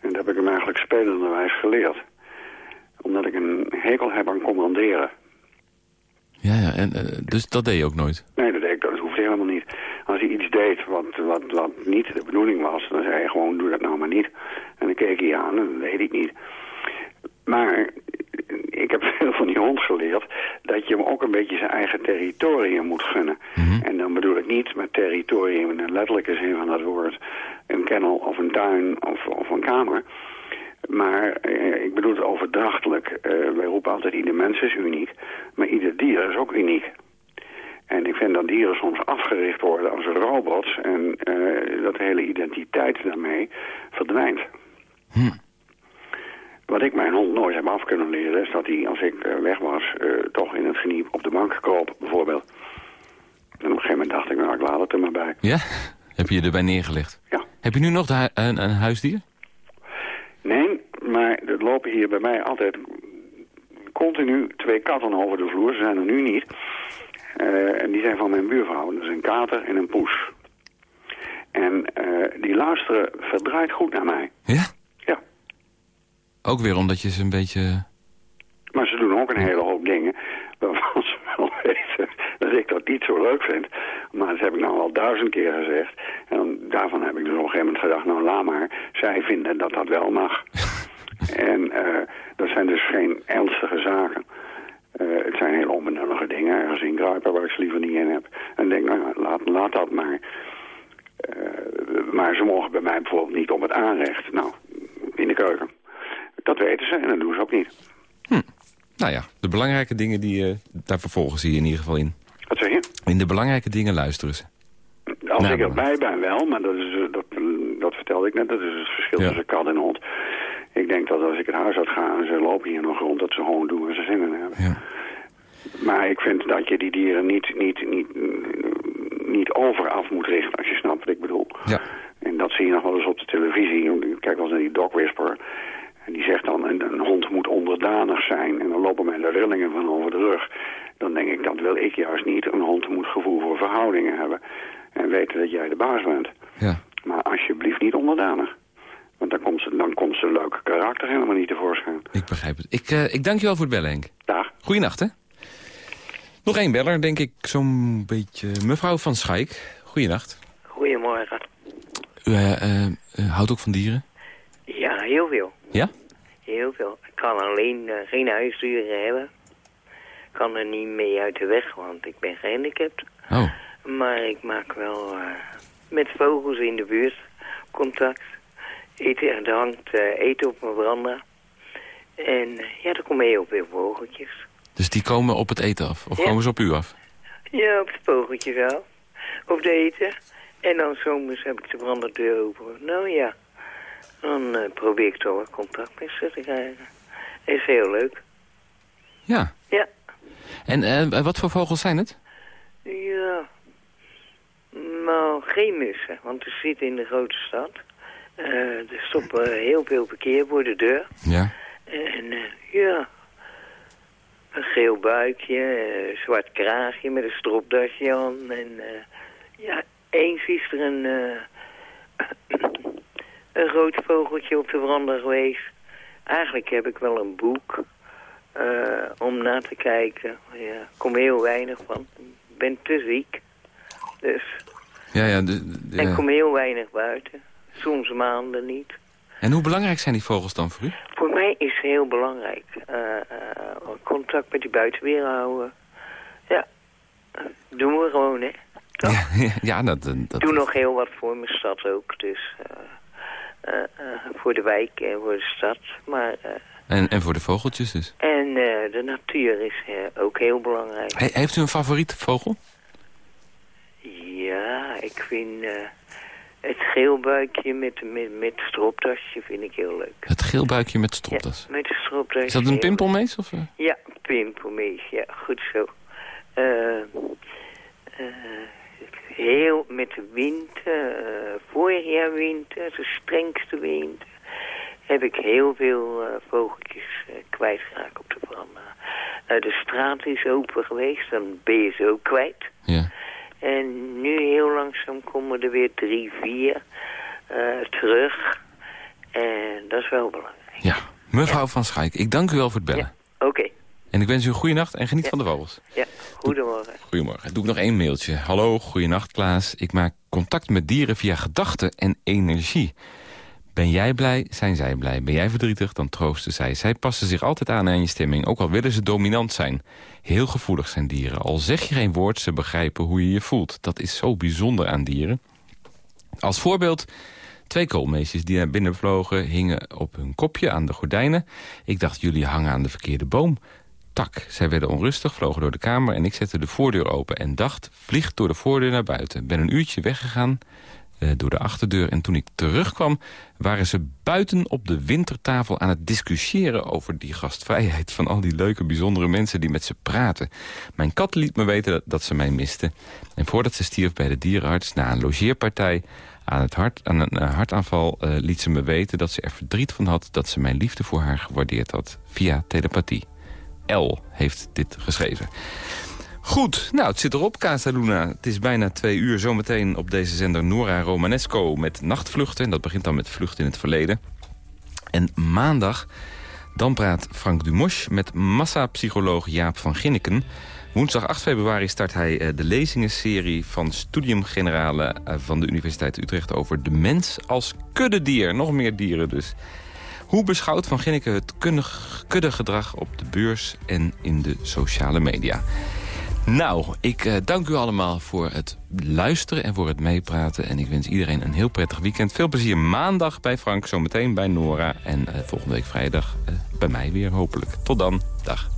Speaker 15: En dat heb ik hem eigenlijk spelenderwijs geleerd. Omdat ik een hekel heb aan commanderen.
Speaker 3: Ja, ja. En, eh, dus dat deed je ook nooit?
Speaker 15: Nee, dat deed ik dat helemaal niet. Als hij iets deed wat, wat, wat niet de bedoeling was, dan zei hij gewoon, doe dat nou maar niet. En dan keek hij aan en deed hij het niet. Maar ik heb *laughs* veel van die hond geleerd dat je hem ook een beetje zijn eigen territorium moet gunnen. En dan bedoel ik niet met territorium in de letterlijke zin van dat woord een kennel of een tuin of, of een kamer. Maar eh, ik bedoel het overdrachtelijk. Eh, wij roepen altijd ieder mens is uniek, maar ieder dier is ook uniek. En ik vind dat dieren soms afgericht worden als robots en eh, dat de hele identiteit daarmee verdwijnt. Wat ik mijn hond nooit heb af kunnen leren is dat hij, als ik eh, weg was, eh, toch in het geniep op de bank kroop, bijvoorbeeld. En op een gegeven moment dacht ik, nou, ik laat het er maar bij.
Speaker 3: Ja? Heb je je erbij neergelegd?
Speaker 15: Ja.
Speaker 3: Heb je nu nog hu- een, een huisdier?
Speaker 15: Nee, maar er lopen hier bij mij altijd continu twee katten over de vloer. Ze zijn er nu niet. Eh, en die zijn van mijn buurvrouw. Dat is een kater en een poes. En eh, die luisteren verdraaid goed naar mij.
Speaker 3: Ja?
Speaker 15: Ja.
Speaker 3: Ook weer omdat je ze een beetje...
Speaker 15: Maar ze doen ook een hele hoop dingen waarvan ze wel *laughs* weten dat ik dat niet zo leuk vind. Maar dat heb ik nou al duizend keer gezegd. En daarvan heb ik dus op een gegeven moment gedacht, nou laat maar. Zij vinden dat dat wel mag. *laughs* en eh, dat zijn dus geen ernstige zaken. Hele onbenullige dingen, ergens in kruipen waar ik ze liever niet in heb. En denk, nou ja, laat, laat dat maar. Eh, maar ze mogen bij mij bijvoorbeeld niet op het aanrecht. Nou, in de keuken. Dat weten ze en dat doen ze ook niet.
Speaker 3: Nou ja, de belangrijke dingen, die, eh, daar vervolgen ze je in ieder geval in.
Speaker 15: Wat zeg je?
Speaker 3: In de belangrijke dingen luisteren ze.
Speaker 15: Als
Speaker 3: Nou,
Speaker 15: ik erbij ben wel, maar dat, is, dat, dat vertelde ik net, dat is het verschil
Speaker 3: Ja.
Speaker 15: tussen kat en hond. Ik denk dat als ik het huis uit ga en ze lopen hier nog rond, dat ze gewoon doen waar ze zin in hebben. Maar ik vind dat je die dieren niet, niet, niet, niet overaf moet richten, als je snapt wat ik bedoel.
Speaker 3: Ja.
Speaker 15: En dat zie je nog wel eens op de televisie. Ik kijk wel eens naar die Dog Whisperer. En die zegt dan, een, een hond moet onderdanig zijn. En dan lopen mij de rillingen van over de rug. Dan denk ik, dat wil ik juist niet. Een hond moet gevoel voor verhoudingen hebben. En weten dat jij de baas bent.
Speaker 3: Ja.
Speaker 15: Maar alsjeblieft niet onderdanig. Want dan komt, ze, dan komt zijn leuke karakter helemaal niet tevoorschijn.
Speaker 3: Ik begrijp het. Ik, uh, ik dank je wel voor het bellen, Henk.
Speaker 15: Dag.
Speaker 3: Goeienacht, hè? Nog één beller, denk ik, zo'n beetje. Mevrouw van Schaik, goeienacht.
Speaker 16: Goedemorgen.
Speaker 3: U uh, uh, houdt ook van dieren?
Speaker 16: Ja, heel veel.
Speaker 3: Ja?
Speaker 16: Heel veel. Ik kan alleen geen huisdieren hebben. Ik kan er niet mee uit de weg, want ik ben gehandicapt.
Speaker 3: Oh.
Speaker 16: Maar ik maak wel met vogels in de buurt contact. Eten, er hangt eten op mijn veranda. En ja, er komen heel veel vogeltjes.
Speaker 3: Dus die komen op het eten af? Of
Speaker 16: ja.
Speaker 3: komen ze op u af?
Speaker 16: Ja, op de vogeltjes af. Op de eten. En dan zomers heb ik de branderdeur open. Nou ja, dan uh, probeer ik toch wel contact met ze te krijgen. Is heel leuk.
Speaker 3: Ja?
Speaker 16: Ja.
Speaker 3: En uh, wat voor vogels zijn het?
Speaker 16: Ja, nou geen mussen, want ze zitten in de grote stad. Uh, er stoppen heel veel verkeer voor de deur.
Speaker 3: Ja.
Speaker 16: En ja, een geel buikje, zwart kraagje met een stropdasje aan. En ja, eens is er een, uh, *clears throat* een rood vogeltje op de veranda geweest. Eigenlijk heb ik wel een boek uh, om na te kijken. Ja, ik kom heel weinig van. Ik ben te ziek. Dus.
Speaker 3: Ja, ja. De, de,
Speaker 16: en ik kom heel weinig buiten. Soms maanden niet.
Speaker 3: En hoe belangrijk zijn die vogels dan voor u?
Speaker 16: Voor mij is het heel belangrijk. Uh, contact met die buitenwereld houden. Ja, doen we gewoon, hè. *laughs*
Speaker 3: Ja, ja, dat, dat...
Speaker 16: Ik doe nog heel wat voor mijn stad ook. Dus uh, uh, voor de wijk en voor de stad. Maar,
Speaker 3: en, en voor de vogeltjes dus?
Speaker 16: En de natuur is ook heel belangrijk.
Speaker 3: He, heeft u een favoriete vogel?
Speaker 16: Ja, ik vind het geelbuikje met, met, met stropdasje vind ik heel leuk.
Speaker 3: Het geelbuikje met stropdas?
Speaker 16: Ja, met de stropdasje.
Speaker 3: Is dat een pimpelmees? Of?
Speaker 16: Ja, pimpelmees. Ja, goed zo. heel met de winter, uh, vorig jaar winter, de strengste winter, heb ik heel veel vogeltjes kwijtgeraakt op de veranda. de straat is open geweest, dan ben je ze ook kwijt.
Speaker 3: Ja.
Speaker 16: En nu heel langzaam komen er weer drie, vier terug. En dat is wel belangrijk.
Speaker 3: Ja, mevrouw ja. van Schaik, ik dank u wel voor het bellen.
Speaker 16: Ja. Oké. Okay.
Speaker 3: En ik wens u een goede nacht en geniet
Speaker 16: ja.
Speaker 3: van de vogels.
Speaker 16: Ja, goedemorgen.
Speaker 3: Goedemorgen. Doe ik nog één mailtje. Hallo, goeienacht Klaas. Ik maak contact met dieren via gedachten en energie. Ben jij blij, zijn zij blij. Ben jij verdrietig, dan troosten zij. Zij passen zich altijd aan aan je stemming, ook al willen ze dominant zijn. Heel gevoelig zijn dieren. Al zeg je geen woord, ze begrijpen hoe je je voelt. Dat is zo bijzonder aan dieren. Als voorbeeld... Twee koolmeesjes die naar binnen vlogen hingen op hun kopje aan de gordijnen. Ik dacht, jullie hangen aan de verkeerde boom. Tak, zij werden onrustig, vlogen door de kamer en ik zette de voordeur open... en dacht, vlieg door de voordeur naar buiten. Ben een uurtje weggegaan door de achterdeur en toen ik terugkwam... waren ze buiten op de wintertafel aan het discussiëren... over die gastvrijheid van al die leuke, bijzondere mensen die met ze praten. Mijn kat liet me weten dat, ze mij miste. En voordat ze stierf bij de dierenarts na een logeerpartij... Aan, het hart, aan een uh, hartaanval uh, liet ze me weten dat ze er verdriet van had... dat ze mijn liefde voor haar gewaardeerd had, via telepathie. L heeft dit geschreven. Goed, nou, het zit erop, Casa Luna. Het is bijna twee uur zometeen op deze zender Nora Romanesco... met nachtvluchten, en dat begint dan met vluchten in het verleden. En maandag, dan praat Frank Dumosch met massapsycholoog Jaap van Ginneken... Woensdag 8 februari start hij uh, de lezingenserie van Studium Generale uh, van de Universiteit Utrecht... over de mens als kuddedier. Nog meer dieren dus. Hoe beschouwt Van Ginneken het kuddegedrag op de beurs en in de sociale media? Nou, ik uh, dank u allemaal voor het luisteren en voor het meepraten. En ik wens iedereen een heel prettig weekend. Veel plezier maandag bij Frank, zometeen bij Nora. En uh, volgende week vrijdag uh, bij mij weer hopelijk. Tot dan. Dag.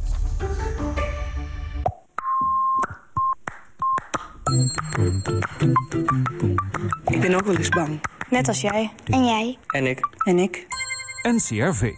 Speaker 17: Ik ben ook wel eens bang.
Speaker 18: Net als jij.
Speaker 19: En jij.
Speaker 17: En ik.
Speaker 18: En ik.
Speaker 20: NCRV.